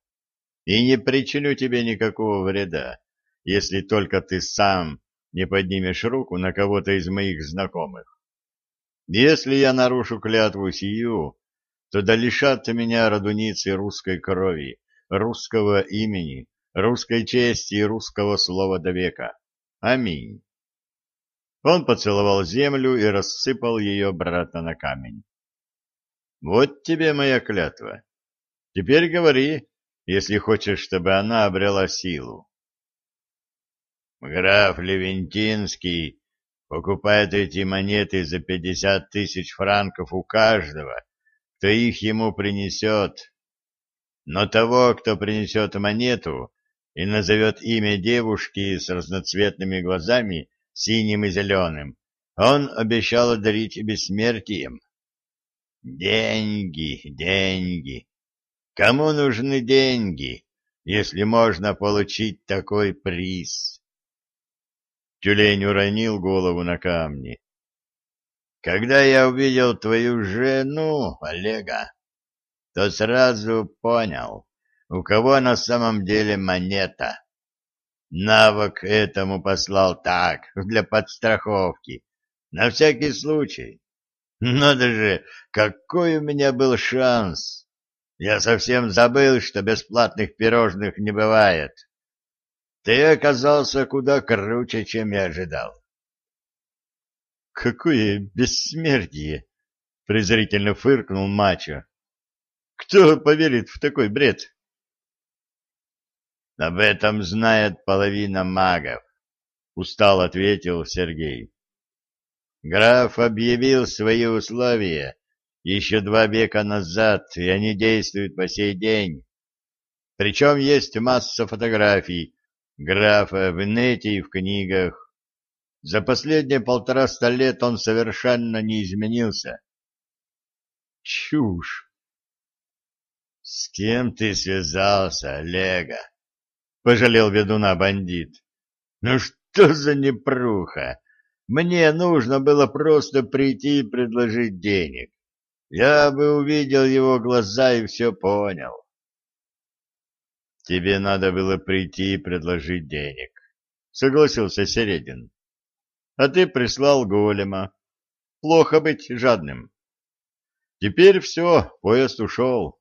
и не причиню тебе никакого вреда, если только ты сам не поднимешь руку на кого-то из моих знакомых. Если я нарушу клятву сию, то да лишат меня родуницы русской крови, русского имени, русской чести и русского слова до века. Аминь. Он поцеловал землю и рассыпал ее обратно на камень. Вот тебе моя клятва. Теперь говори, если хочешь, чтобы она обрела силу. Граф Левентинский покупает эти монеты за пятьдесят тысяч франков у каждого, кто их ему принесет. Но того, кто принесет монету и назовет имя девушки с разноцветными глазами, синим и зеленым, он обещал одарить бессмертием. Деньги, деньги. Кому нужны деньги, если можно получить такой приз? Тюлень уронил голову на камни. Когда я увидел твою жену, Олега, то сразу понял, у кого на самом деле монета. Навык этому послал так, для подстраховки, на всякий случай. Надо же, какой у меня был шанс! Я совсем забыл, что бесплатных пирожных не бывает. Ты оказался куда круче, чем я ожидал. Какое бессмертие! презрительно фыркнул Мачо. Кто поверит в такой бред? Об этом знает половина магов, устал ответил Сергей. Граф объявил свои условия еще два века назад, и они действуют по сей день. Причем есть масса фотографий графа в нете и в книгах. За последние полтораста лет он совершенно не изменился. Чушь! С кем ты связался, Олега? Пожалел ведуна бандит. Ну что за непруха? Мне нужно было просто прийти и предложить денег. Я бы увидел его глаза и все понял. Тебе надо было прийти и предложить денег, согласился Середин. А ты прислал голема. Плохо быть жадным. Теперь все, поезд ушел.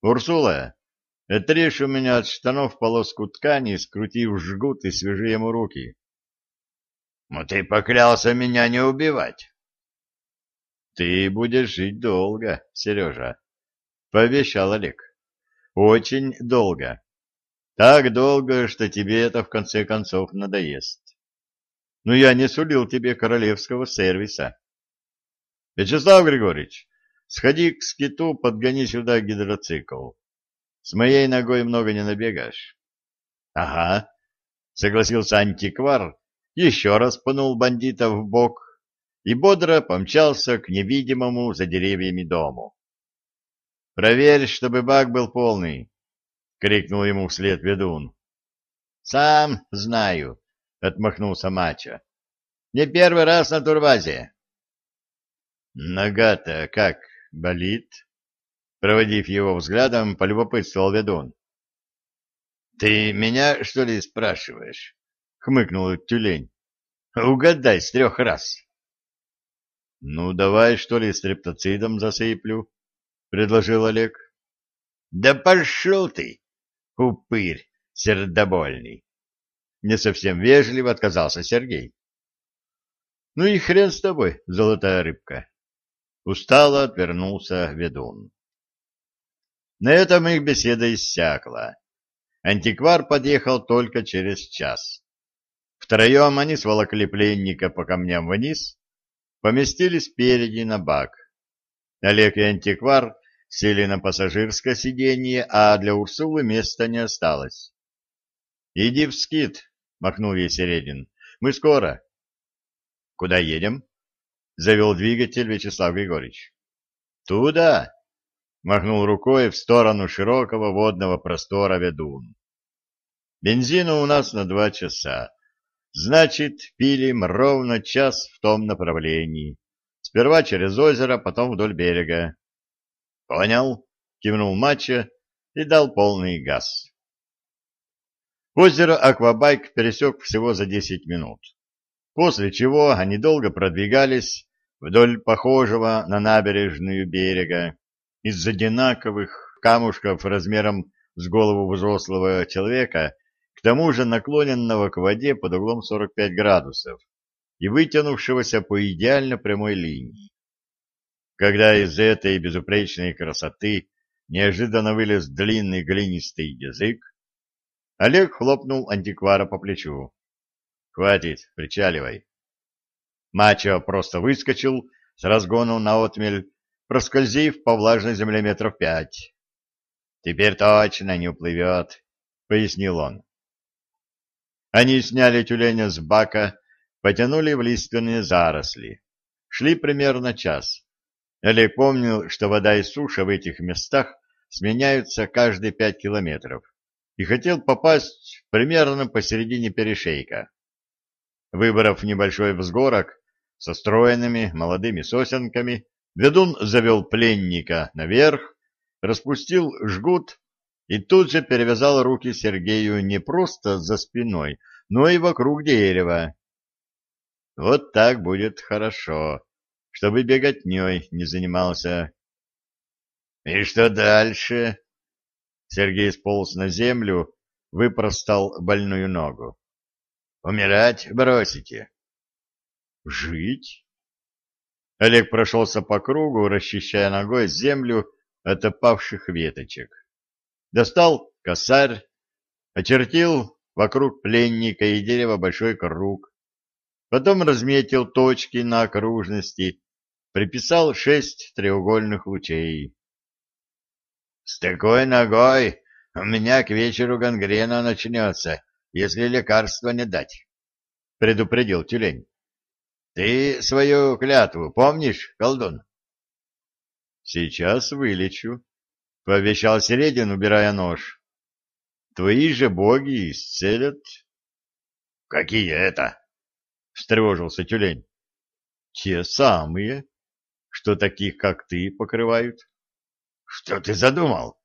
Урсула, отрежь у меня от штанов полоску ткани, скрути в жгут и свяжи ему руки. Но ты поклялся меня не убивать. Ты будешь жить долго, Сережа, пообещал Олег. Очень долго. Так долго, что тебе это в конце концов надоест. Но я не сулил тебе королевского сервиса. Вячеслав Григорьевич, сходи к скиту, подгони сюда гидроцикл. С моей ногой много не набегаешь. — Ага, — согласился антиквар, еще раз пнул бандита в бок и бодро помчался к невидимому за деревьями дому. — Проверь, чтобы бак был полный, — крикнул ему вслед ведун. — Сам знаю, — отмахнулся Мачо. — Не первый раз на турбазе. — Нога-то как, болит? Проводив его взглядом, полюбопытствовал ведун. — Ты меня, что ли, спрашиваешь? — хмыкнул тюлень. — Угадай с трех раз. — Ну, давай, что ли, стрептоцидом засыплю, — предложил Олег. — Да пошел ты, упырь сердобольный! Не совсем вежливо отказался Сергей. — Ну и хрен с тобой, золотая рыбка. Устало отвернулся ведун. На этом их беседа иссякла. Антиквар подъехал только через час. Втроем они сволокли пленника по камням вниз, поместили спереди на бак. Олег и антиквар сели на пассажирское сиденье, а для Урсулы места не осталось. — Иди в скит, — махнул ей Середин. — Мы скоро. — Куда едем? — завел двигатель Вячеслав Григорьевич. — Туда, — махнул рукой в сторону широкого водного простора ведун. — Бензина у нас на два часа. Значит, пилим ровно час в том направлении. Сперва через озеро, потом вдоль берега. — Понял, — кивнул Мачо и дал полный газ. Озеро Аквабайк пересек всего за десять минут, после чего они долго продвигались вдоль похожего на набережную берега из одинаковых камушков размером с голову взрослого человека, к тому же наклоненного к воде под углом 45 градусов и вытянувшегося по идеально прямой линии. Когда из этой безупречной красоты неожиданно вылез длинный глинистый язык, Олег хлопнул антиквара по плечу. — Хватит, причаливай. Мачо просто выскочил с разгону на отмель, проскользив по влажной земле метров пять. — Теперь точно не уплывет, — пояснил он. Они сняли тюленя с бака, потянули в лиственные заросли. Шли примерно час. Олег помнил, что вода и суша в этих местах сменяются каждые пять километров и хотел попасть примерно посередине перешейка. Выбрав небольшой взгорок со стройными молодыми сосенками, ведун завел пленника наверх, распустил жгут и тут же перевязал руки Сергею не просто за спиной, но и вокруг дерева. Вот так будет хорошо, чтобы беготней не занимался. — И что дальше? Сергей сполз на землю, выпростал больную ногу. «Умирать бросите?» «Жить?» Олег прошелся по кругу, расчищая ногой землю от опавших веточек. Достал косарь, очертил вокруг пленника и дерева большой круг. Потом разметил точки на окружности, приписал шесть треугольных лучей. С такой ногой у меня к вечеру гангрена начнется, если лекарства не дать, — предупредил тюлень. — Ты свою клятву помнишь, колдун? — Сейчас вылечу, — пообещал Середин, убирая нож. — Твои же боги исцелят. — Какие это? — встревожился тюлень. — Те самые, что таких, как ты, покрывают. Что ты задумал?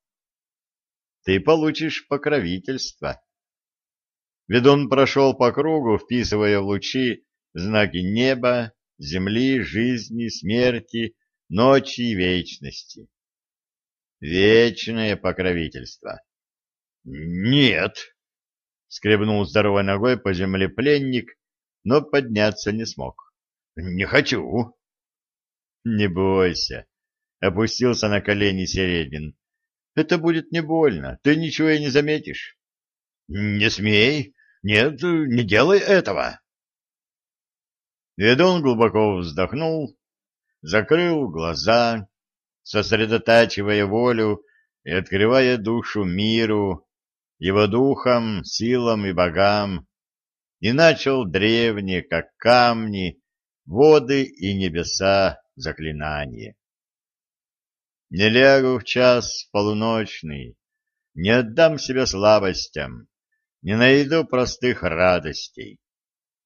Ты получишь покровительство. Ведун прошел по кругу, вписывая в лучи знаки неба, земли, жизни, смерти, ночи и вечности. Вечное покровительство. Нет, скребнул здоровой ногой по земле пленник, но подняться не смог. Не хочу. Не бойся, Опустился на колени Середин. Это будет не больно, ты ничего и не заметишь. Не смей, нет, не делай этого. Ведун глубоко вздохнул, закрыл глаза, сосредотачивая волю и открывая душу миру, его духам, силам и богам, и начал древние, как камни, воды и небеса заклинания. Не лягу в час полуночный, не отдам себя слабостям, не найду простых радостей.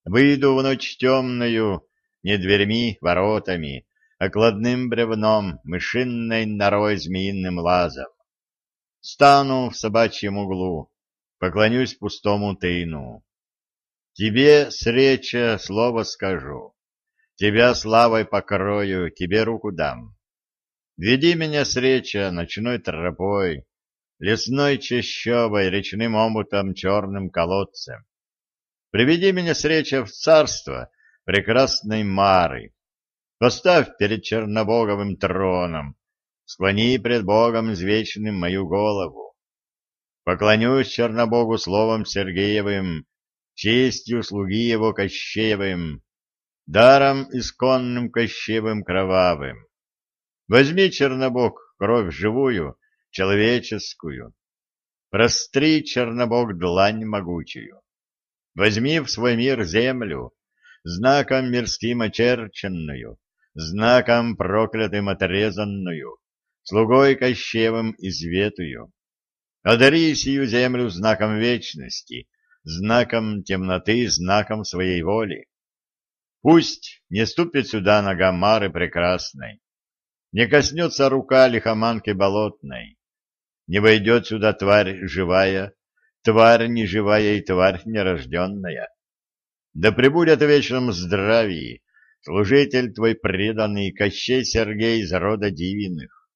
Выйду в ночь темную не дверьми, воротами, а кладным бревном, мышинной норой змеиным лазом. Стану в собачьем углу, поклонюсь пустому тыну. Тебе, среча, слово скажу, тебя славой покрою, тебе руку дам. Веди меня с реча ночной тропой, лесной чащобой, речным омутом, черным колодцем. Приведи меня с реча в царство прекрасной Мары, Поставь перед Чернобоговым троном, склони пред Богом извечным мою голову. Поклонюсь Чернобогу словом Сергеевым, честью слуги его Кощеевым, даром исконным Кощеевым кровавым. Возьми, Чернобог, кровь живую, человеческую. Простри, Чернобог, длань могучую. Возьми в свой мир землю, знаком мирским очерченную, знаком проклятым отрезанную, слугой Кощевым изветую. Одари сию землю знаком вечности, знаком темноты, знаком своей воли. Пусть не ступит сюда нога Мары прекрасной, не коснется рука лихоманки болотной, не войдет сюда тварь живая, тварь неживая и тварь нерожденная. Да пребудет в вечном здравии служитель твой преданный Кощей Сергей из рода Дивиных.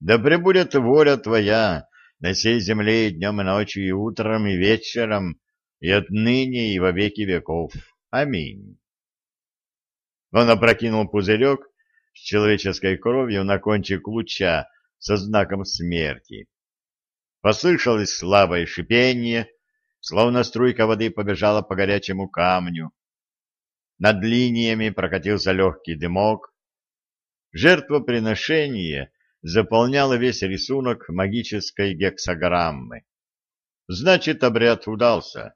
Да пребудет воля твоя на сей земле и днем, и ночью, и утром, и вечером, и отныне, и во веки веков. Аминь. Он опрокинул пузырек с человеческой кровью на кончик луча со знаком смерти. Послышалось слабое шипение, словно струйка воды побежала по горячему камню. Над линиями прокатился легкий дымок. Жертвоприношение заполняло весь рисунок магической гексограммы. Значит, обряд удался.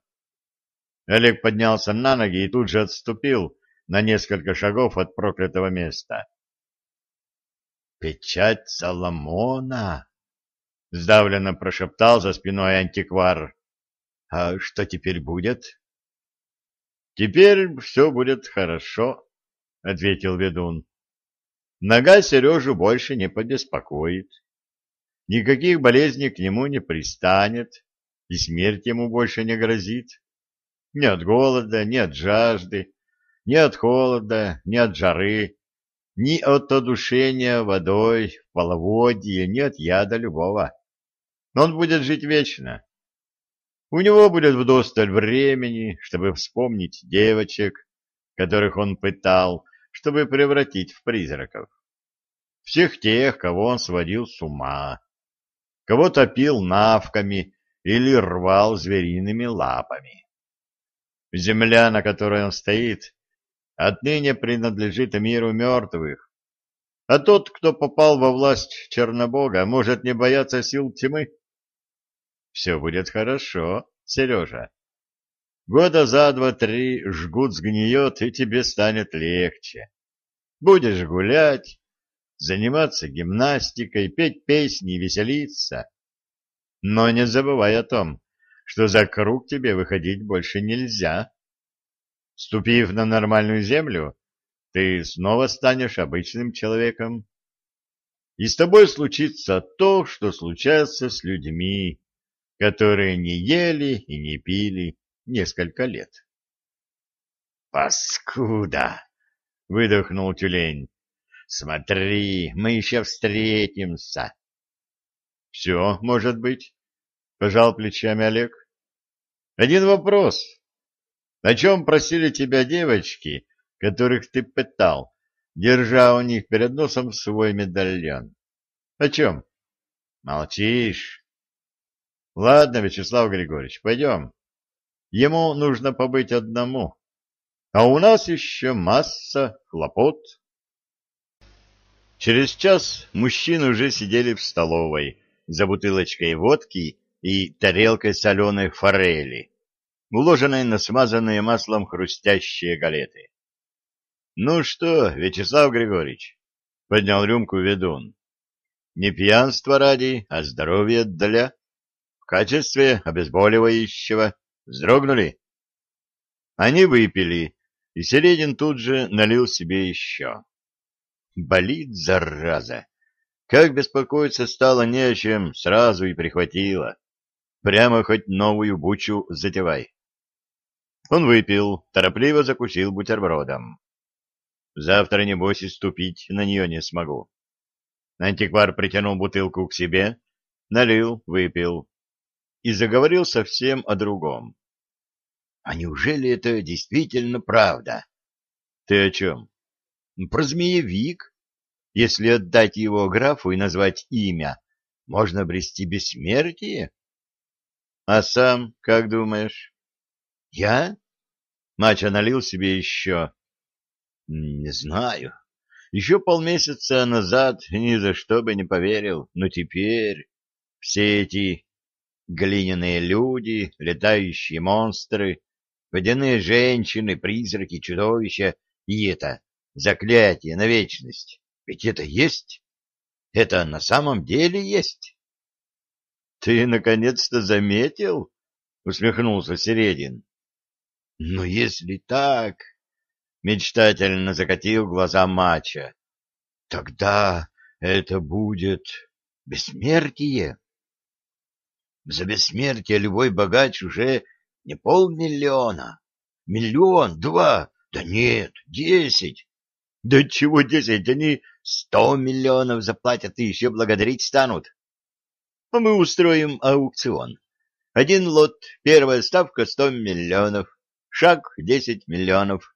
Олег поднялся на ноги и тут же отступил на несколько шагов от проклятого места. «Печать Соломона!» — сдавленно прошептал за спиной антиквар. «А что теперь будет?» «Теперь все будет хорошо», — ответил ведун. «Нога Сережу больше не побеспокоит. Никаких болезней к нему не пристанет, и смерть ему больше не грозит. Ни от голода, ни от жажды, ни от холода, ни от жары, ни от одушения водой в половодье, ни от яда любого. Но он будет жить вечно. У него будет вдосталь времени, чтобы вспомнить девочек, которых он пытал, чтобы превратить в призраков. Всех тех, кого он сводил с ума, кого топил навками или рвал звериными лапами. Земля, на которой он стоит, отныне принадлежит миру мертвых, а тот, кто попал во власть Чернобога, может не бояться сил тьмы. Все будет хорошо, Сережа. Года за два-три жгут сгниет, и тебе станет легче. Будешь гулять, заниматься гимнастикой, петь песни и веселиться. Но не забывай о том, что за круг тебе выходить больше нельзя. Ступив на нормальную землю, ты снова станешь обычным человеком. И с тобой случится то, что случается с людьми, которые не ели и не пили несколько лет. «Паскуда!» — выдохнул тюлень. «Смотри, мы еще встретимся!» «Все, может быть», — пожал плечами Олег. «Один вопрос. О чем просили тебя девочки, которых ты пытал, держа у них перед носом свой медальон? О чем? Молчишь. Ладно, Вячеслав Григорьевич, пойдем. Ему нужно побыть одному, а у нас еще масса хлопот. Через час мужчины уже сидели в столовой за бутылочкой водки и тарелкой соленой форели уложенной на смазанные маслом хрустящие галеты. — Ну что, Вячеслав Григорьевич, — поднял рюмку ведун, — не пьянство ради, а здоровье для, качестве обезболивающего. Вздрогнули? Они выпили, и Середин тут же налил себе еще. Болит, зараза! Как беспокоиться стало не о чем, сразу и прихватило. Прямо хоть новую бучу затевай. Он выпил, торопливо закусил бутербродом. Завтра, небось, и ступить на нее не смогу. Антиквар притянул бутылку к себе, налил, выпил и заговорил совсем о другом. — А неужели это действительно правда? — Ты о чем? Про змеевик. Если отдать его графу и назвать имя, можно обрести бессмертие. А сам, как думаешь? Я? Мача налил себе еще. Не знаю. Еще полмесяца назад ни за что бы не поверил, но теперь все эти глиняные люди, летающие монстры, водяные женщины, призраки, чудовища и это заклятие на вечность. Ведь это есть. Это на самом деле есть. — Ты наконец-то заметил? — усмехнулся Середин. — Ну, если так... — мечтательно закатил глаза Мача. — Тогда это будет бессмертие. За бессмертие любой богач уже не полмиллиона, миллион, два, да нет, десять. Да чего десять, они сто миллионов заплатят и еще благодарить станут. А мы устроим аукцион. Один лот, первая ставка сто миллионов, шаг десять миллионов.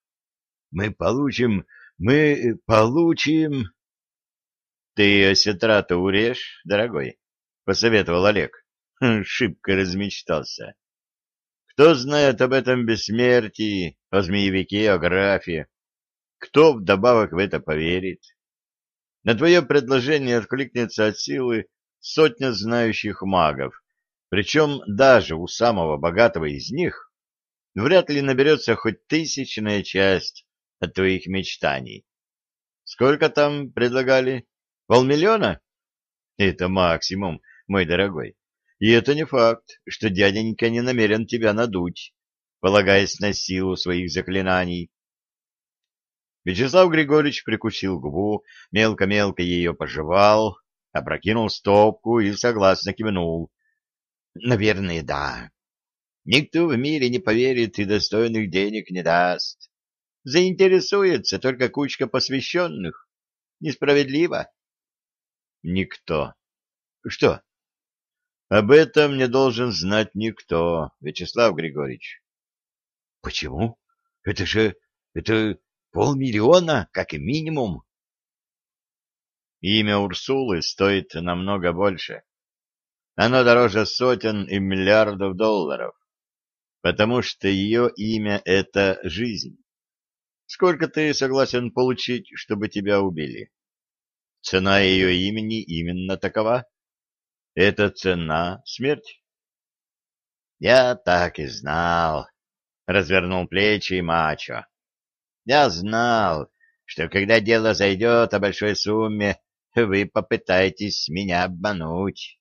Мы получим, мы получим... Ты осетра-то урежь, дорогой, — посоветовал Олег. [laughs] Шибко размечтался. Кто знает об этом бессмертии, о змеевике, о графе? Кто вдобавок в это поверит? На твое предложение откликнется от силы сотня знающих магов, причем даже у самого богатого из них вряд ли наберется хоть тысячная часть от твоих мечтаний. Сколько там предлагали? Полмиллиона? Это максимум, мой дорогой. И это не факт, что дяденька не намерен тебя надуть, полагаясь на силу своих заклинаний. Вячеслав Григорьевич прикусил губу, мелко-мелко ее пожевал, опрокинул стопку и согласно кивнул. — Наверное, да. Никто в мире не поверит и достойных денег не даст. Заинтересуется только кучка посвященных. Несправедливо. — Никто. — Что? Об этом не должен знать никто, Вячеслав Григорьевич. Почему? Это же... это полмиллиона, как минимум. Имя Урсулы стоит намного больше. Оно дороже сотен и миллиардов долларов, потому что ее имя — это жизнь. Сколько ты согласен получить, чтобы тебя убили? Цена ее имени именно такова. Это цена смерти. Я так и знал, развернул плечи мачо. Я знал, что когда дело зайдет о большой сумме, вы попытаетесь меня обмануть.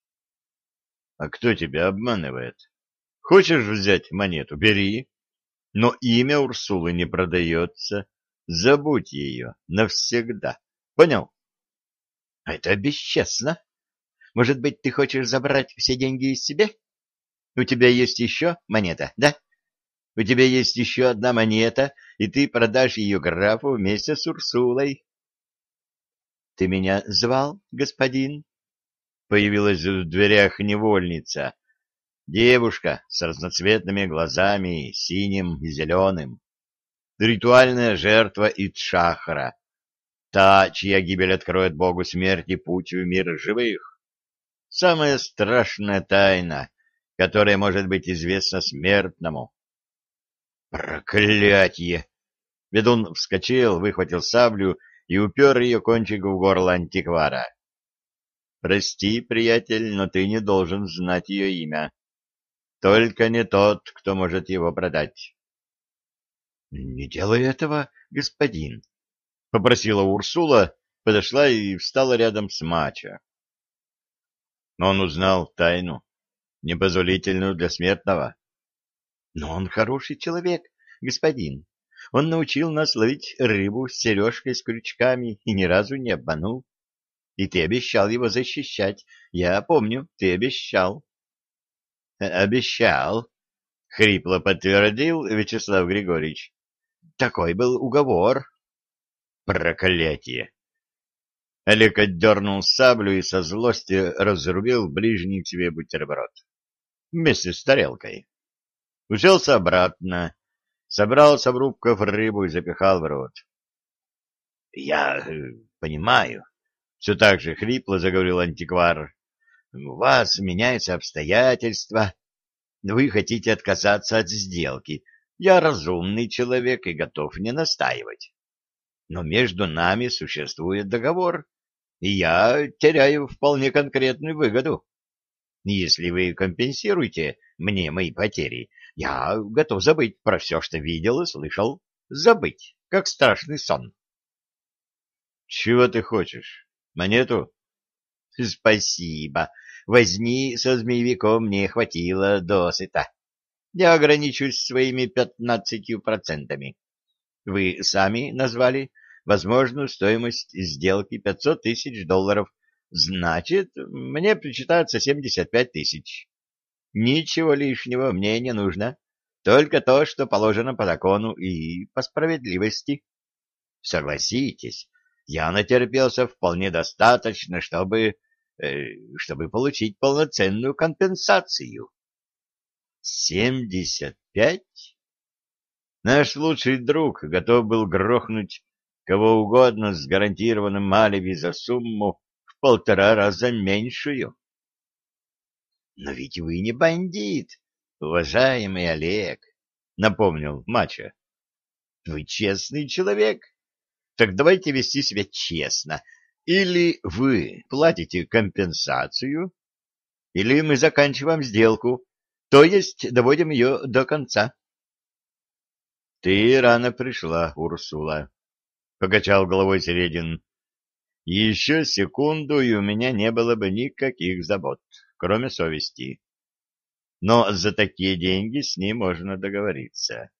А кто тебя обманывает? Хочешь взять монету? Бери. Но имя Урсулы не продается. Забудь ее навсегда. Понял? Это бесчестно. Может быть, ты хочешь забрать все деньги из себе? У тебя есть еще монета, да? У тебя есть еще одна монета, и ты продашь ее графу вместе с Урсулой. — Ты меня звал, господин? Появилась в дверях невольница. Девушка с разноцветными глазами, синим и зеленым. Ритуальная жертва Итшахара. Та, чья гибель откроет Богу смерти путь в мир живых самая страшная тайна, которая может быть известна смертному. Проклятье! Ведун вскочил, выхватил саблю и упер ее кончик в горло антиквара. Прости, приятель, но ты не должен знать ее имя. Только не тот, кто может его продать. — Не делай этого, господин, — попросила Урсула, подошла и встала рядом с Мачо. Но он узнал тайну, непозволительную для смертного. Но он хороший человек, господин. Он научил нас ловить рыбу с сережкой с крючками и ни разу не обманул. И ты обещал его защищать. Я помню, ты обещал. — Обещал, — хрипло подтвердил Вячеслав Григорьевич. — Такой был уговор. — Проклятие! Олег отдернул саблю и со злости разрубил ближний к себе бутерброд. Вместе с тарелкой. Уселся обратно, собрал с обрубков рыбу и запихал в рот. — Я э, понимаю, — все так же хрипло заговорил антиквар. — У вас меняются обстоятельства. Вы хотите отказаться от сделки. Я разумный человек и готов не настаивать. Но между нами существует договор, я теряю вполне конкретную выгоду. Если вы компенсируете мне мои потери, я готов забыть про все, что видел и слышал. Забыть, как страшный сон. — Чего ты хочешь? Монету? — Спасибо. Возни со змеевиком мне хватило досыта. Я ограничусь своими пятнадцатью процентами. Вы сами назвали возможную стоимость сделки пятьсот тысяч долларов. Значит, мне причитается семьдесят пять тысяч. Ничего лишнего мне не нужно, только то, что положено по закону и по справедливости. Согласитесь, я натерпелся вполне достаточно, чтобы... Э, чтобы получить полноценную компенсацию. Семьдесят пять? Наш лучший друг готов был грохнуть кого угодно с гарантированным алиби за сумму в полтора раза меньшую. Но ведь вы не бандит, уважаемый Олег, напомнил Мача. Вы честный человек. Так давайте вести себя честно. Или вы платите компенсацию, или мы заканчиваем сделку, то есть доводим ее до конца. Ты рано пришла, Урсула, покачал головой Середин. Еще секунду, и у меня не было бы никаких забот кроме совести. Но за такие деньги с ней можно договориться.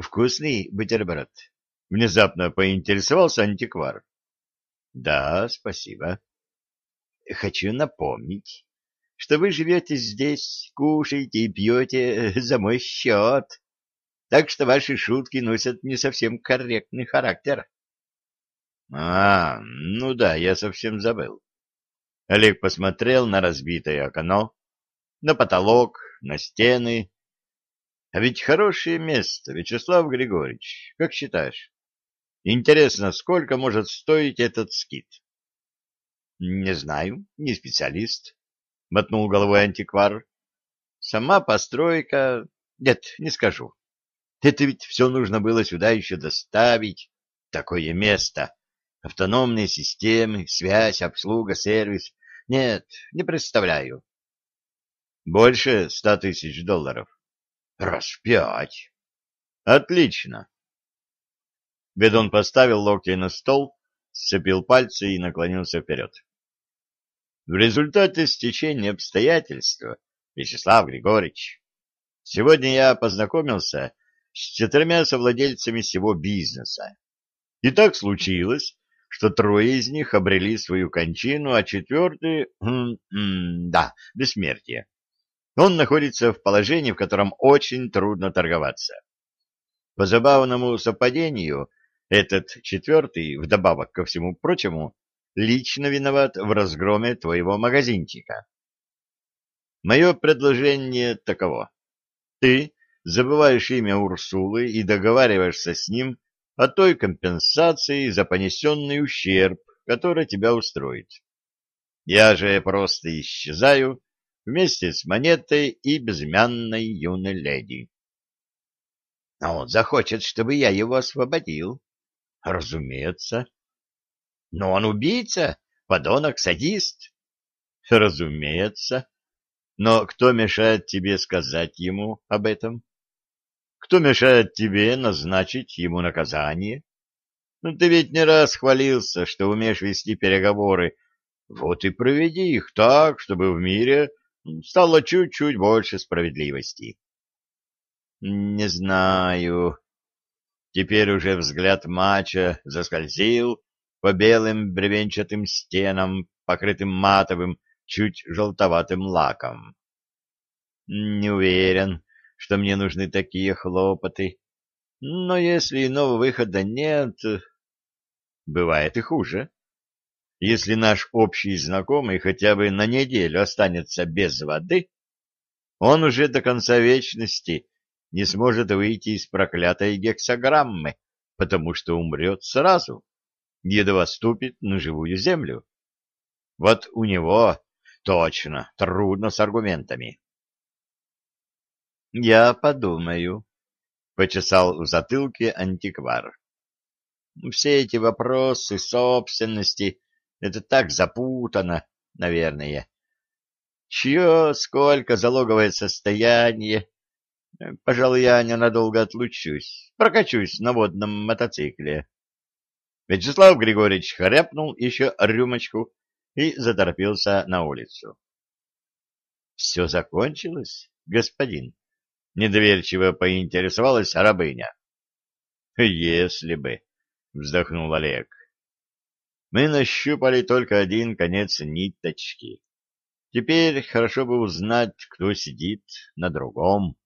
«Вкусный бутерброд?» — внезапно поинтересовался антиквар. «Да, спасибо. Хочу напомнить, что вы живете здесь, кушаете и пьете за мой счет, так что ваши шутки носят не совсем корректный характер». «А, ну да, я совсем забыл. Олег посмотрел на разбитое окно, на потолок, на стены. А ведь хорошее место, Вячеслав Григорьевич, как считаешь? Интересно, сколько может стоить этот скит? Не знаю, не специалист, мотнул головой антиквар. Сама постройка... Нет, не скажу. Это ведь все нужно было сюда еще доставить. Такое место. Автономные системы, связь, обслуга, сервис. Нет, не представляю. Больше ста тысяч долларов. Раз пять. Отлично. Бедон поставил локти на стол, сцепил пальцы и наклонился вперед. В результате стечения обстоятельств, Вячеслав Григорьевич, сегодня я познакомился с четырьмя совладельцами всего бизнеса. И так случилось, что трое из них обрели свою кончину, а четвертый... да, бессмертие. Он находится в положении, в котором очень трудно торговаться. По забавному совпадению, этот четвертый, вдобавок ко всему прочему, лично виноват в разгроме твоего магазинчика. Мое предложение таково. Ты забываешь имя Урсулы и договариваешься с ним о той компенсации за понесенный ущерб, который тебя устроит. Я же просто исчезаю вместе с монетой и безымянной юной леди. А он захочет, чтобы я его освободил. Разумеется. Но он убийца, подонок, садист. Разумеется. Но кто мешает тебе сказать ему об этом? Кто мешает тебе назначить ему наказание? Ну, ты ведь не раз хвалился, что умеешь вести переговоры. Вот и проведи их так, чтобы в мире стало чуть-чуть больше справедливости. Не знаю. Теперь уже взгляд мача заскользил по белым бревенчатым стенам, покрытым матовым, чуть желтоватым лаком. Не уверен, что мне нужны такие хлопоты. Но если иного выхода нет... Бывает и хуже. Если наш общий знакомый хотя бы на неделю останется без воды, он уже до конца вечности не сможет выйти из проклятой гексограммы, потому что умрет сразу, едва ступит на живую землю. Вот у него точно трудно с аргументами. — Я подумаю, — почесал в затылке антиквар. — Все эти вопросы собственности — это так запутано, наверное. Чье, сколько залоговое состояние? Пожалуй, я ненадолго отлучусь, прокачусь на водном мотоцикле. Вячеслав Григорьевич хряпнул еще рюмочку и заторопился на улицу. — Все закончилось, господин? — недоверчиво поинтересовалась рабыня. — Если бы, — вздохнул Олег. Мы нащупали только один конец ниточки. Теперь хорошо бы узнать, кто сидит на другом.